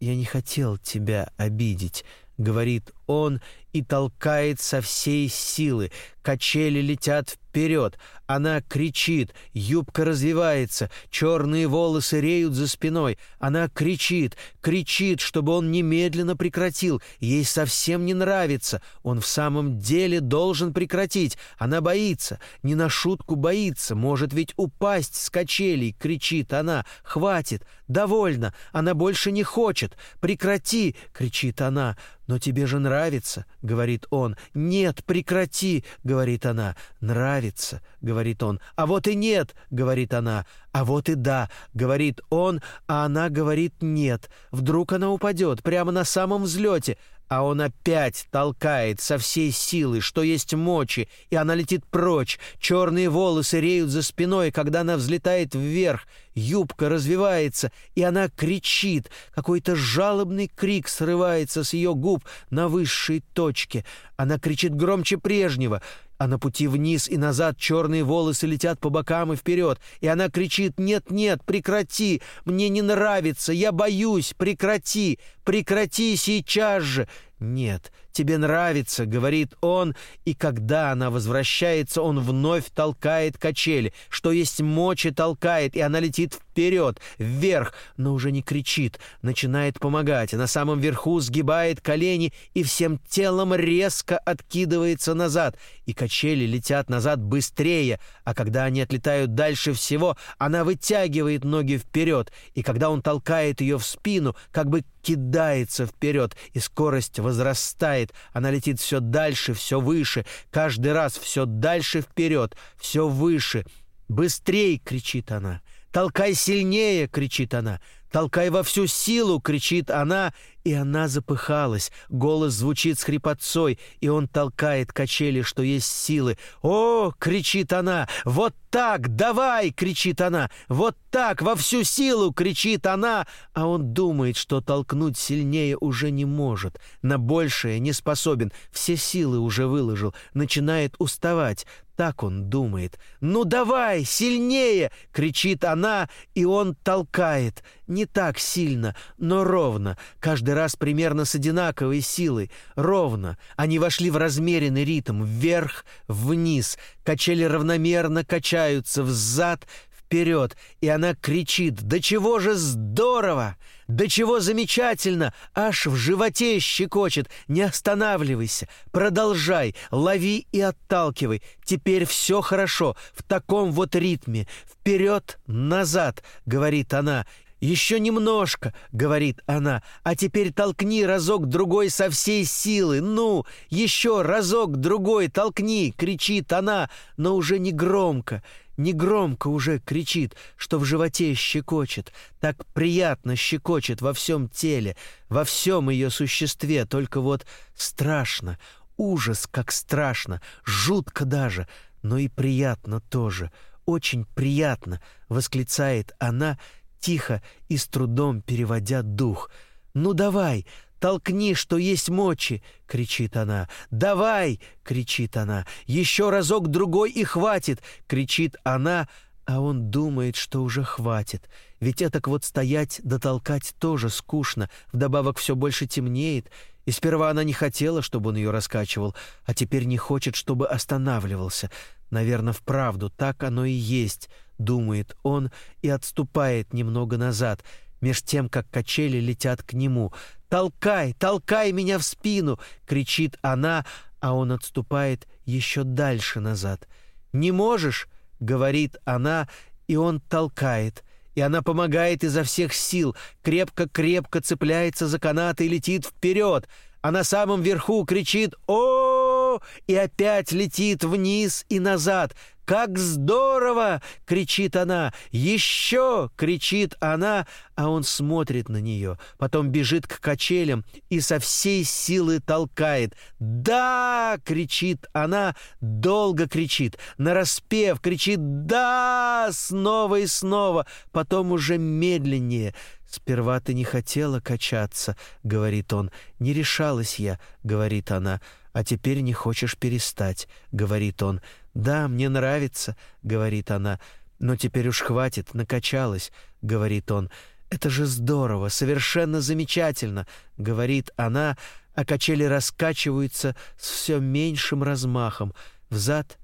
«Я не хотел тебя обидеть», — говорит он и толкает со всей силы. Качели летят вперед. Она кричит, юбка развивается, черные волосы реют за спиной. Она кричит, кричит, чтобы он немедленно прекратил. Ей совсем не нравится. Он в самом деле должен прекратить. Она боится, не на шутку боится. Может ведь упасть с качелей, кричит она. Хватит, довольно, она больше не хочет. Прекрати, кричит она. Но тебе же нравится, говорит он. Нет, прекрати, говорит она. Нравится, говорит он. А вот и нет, говорит она. А вот и да, говорит он, а она говорит нет. Вдруг она упадет прямо на самом взлете. А он опять толкает со всей силы, что есть мочи, и она летит прочь. Черные волосы реют за спиной, когда она взлетает вверх. Юбка развивается, и она кричит. Какой-то жалобный крик срывается с ее губ на высшей точке. Она кричит громче прежнего — а на пути вниз и назад черные волосы летят по бокам и вперед, и она кричит «Нет-нет, прекрати! Мне не нравится! Я боюсь! Прекрати! Прекрати сейчас же!» «Нет, тебе нравится», — говорит он, и когда она возвращается, он вновь толкает качели, что есть мочи толкает, и она летит вперед, вверх, но уже не кричит, начинает помогать, на самом верху сгибает колени и всем телом резко откидывается назад, и качели летят назад быстрее, а когда они отлетают дальше всего, она вытягивает ноги вперед, и когда он толкает ее в спину, как бы кидается вперед, и скорость возрастает. Она летит все дальше, все выше, каждый раз все дальше вперед, все выше. «Быстрей!» — кричит она. «Толкай сильнее!» — кричит она. «Толкай во всю силу!» — кричит она, и она запыхалась. Голос звучит с хрипотцой, и он толкает качели, что есть силы. «О!» — кричит она. «Вот так! Давай!» — кричит она. «Вот так! Во всю силу!» — кричит она. А он думает, что толкнуть сильнее уже не может. На большее не способен. Все силы уже выложил. Начинает уставать. Так он думает. «Ну давай, сильнее!» — кричит она, и он толкает. Не так сильно, но ровно. Каждый раз примерно с одинаковой силой. Ровно. Они вошли в размеренный ритм. Вверх, вниз. Качели равномерно качаются взад, вперед, и она кричит «Да чего же здорово! Да чего замечательно! Аж в животе щекочет! Не останавливайся! Продолжай! Лови и отталкивай! Теперь все хорошо! В таком вот ритме! Вперед, назад!» — говорит она. «Еще немножко», — говорит она, — «а теперь толкни разок-другой со всей силы. Ну, еще разок-другой толкни», — кричит она, но уже не громко, негромко уже кричит, что в животе щекочет, так приятно щекочет во всем теле, во всем ее существе, только вот страшно, ужас, как страшно, жутко даже, но и приятно тоже, очень приятно, восклицает она, тихо и с трудом переводя дух. «Ну давай, Толкни, что есть мочи!» — кричит она. «Давай!» — кричит она. «Еще разок-другой и хватит!» — кричит она, а он думает, что уже хватит. Ведь это вот стоять да толкать тоже скучно, вдобавок все больше темнеет. И сперва она не хотела, чтобы он ее раскачивал, а теперь не хочет, чтобы останавливался. Наверное, вправду так оно и есть, думает он и отступает немного назад — меж тем, как качели летят к нему. «Толкай, толкай меня в спину!» — кричит она, а он отступает еще дальше назад. «Не можешь?» — говорит она, и он толкает. И она помогает изо всех сил, крепко-крепко цепляется за канаты и летит вперед, а на самом верху кричит «О!» и опять летит вниз и назад, «Как здорово!» — кричит она. «Еще!» — кричит она, а он смотрит на нее, потом бежит к качелям и со всей силы толкает. «Да!» — кричит она, долго кричит, нараспев кричит «Да!» снова и снова, потом уже медленнее. «Сперва ты не хотела качаться», — говорит он. «Не решалась я», — говорит она. «А теперь не хочешь перестать», — говорит он. «Да, мне нравится», — говорит она. «Но теперь уж хватит, накачалась», — говорит он. «Это же здорово, совершенно замечательно», — говорит она, а качели раскачиваются с все меньшим размахом. Взад,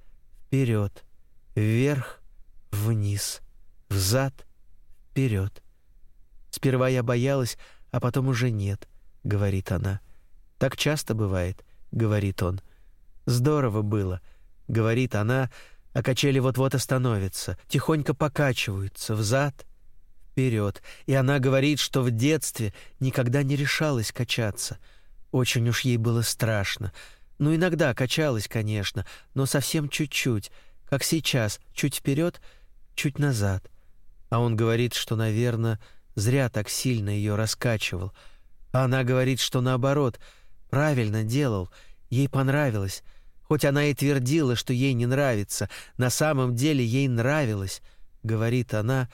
вперед, вверх, вниз, взад, вперед. «Сперва я боялась, а потом уже нет», — говорит она. «Так часто бывает», — говорит он. «Здорово было», — говорит она, а качели вот-вот остановятся, тихонько покачиваются взад, вперед, и она говорит, что в детстве никогда не решалась качаться. Очень уж ей было страшно. Ну, иногда качалась, конечно, но совсем чуть-чуть, как сейчас, чуть вперед, чуть назад. А он говорит, что, наверное, зря так сильно ее раскачивал. А она говорит, что наоборот, Правильно делал. Ей понравилось. Хоть она и твердила, что ей не нравится, на самом деле ей нравилось, говорит она,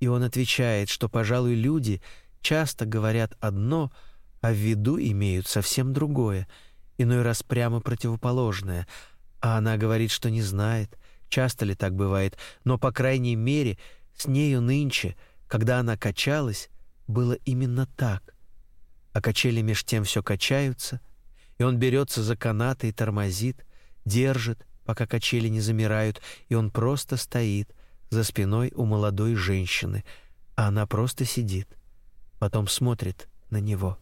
и он отвечает, что, пожалуй, люди часто говорят одно, а в виду имеют совсем другое, иной раз прямо противоположное. А она говорит, что не знает, часто ли так бывает, но, по крайней мере, с нею нынче, когда она качалась, было именно так. А качели меж тем все качаются, и он берется за канаты и тормозит, держит, пока качели не замирают, и он просто стоит за спиной у молодой женщины, а она просто сидит, потом смотрит на него.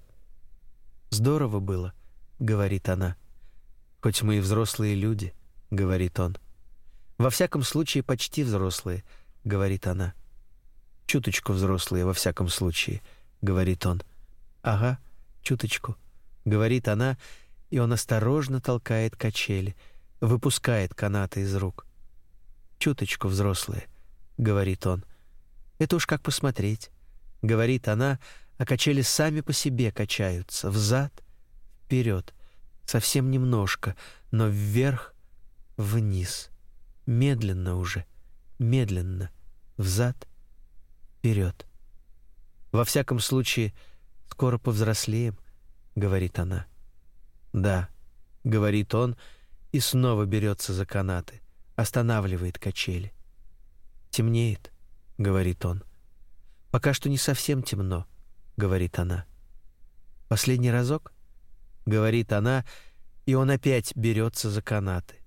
«Здорово было», — говорит она. «Хоть мы и взрослые люди», — говорит он. «Во всяком случае, почти взрослые», — говорит она. «Чуточку взрослые, во всяком случае», — говорит он. «Ага, чуточку», — говорит она, и он осторожно толкает качели — выпускает канаты из рук. «Чуточку взрослые», — говорит он. «Это уж как посмотреть», — говорит она, а качели сами по себе качаются, взад, вперед, совсем немножко, но вверх, вниз, медленно уже, медленно, взад, вперед. «Во всяком случае, скоро повзрослеем», — говорит она. «Да», — говорит он, — и снова берется за канаты, останавливает качели. «Темнеет», — говорит он. «Пока что не совсем темно», — говорит она. «Последний разок?» — говорит она, и он опять берется за канаты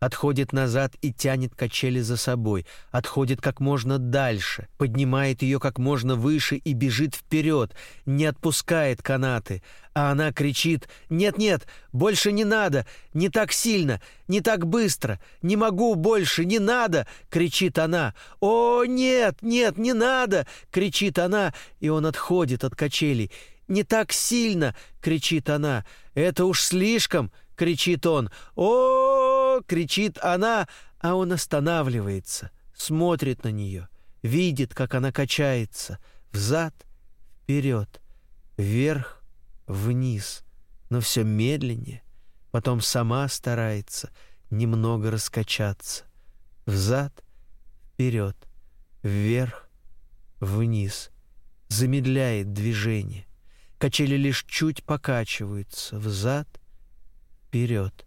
отходит назад и тянет качели за собой, отходит как можно дальше, поднимает ее как можно выше и бежит вперед, не отпускает канаты, а она кричит «Нет-нет, больше не надо, не так сильно, не так быстро, не могу больше, не надо!» — кричит она. «О, нет, нет, не надо!» — кричит она, и он отходит от качелей. «Не так сильно!» — кричит она. «Это уж слишком!» — кричит он. «О!» — кричит она, а он останавливается, смотрит на нее, видит, как она качается, взад, вперед, вверх, вниз, но все медленнее, потом сама старается немного раскачаться, взад, вперед, вверх, вниз, замедляет движение. Качели лишь чуть покачиваются, взад, вперед,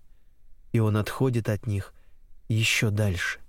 и он отходит от них еще дальше.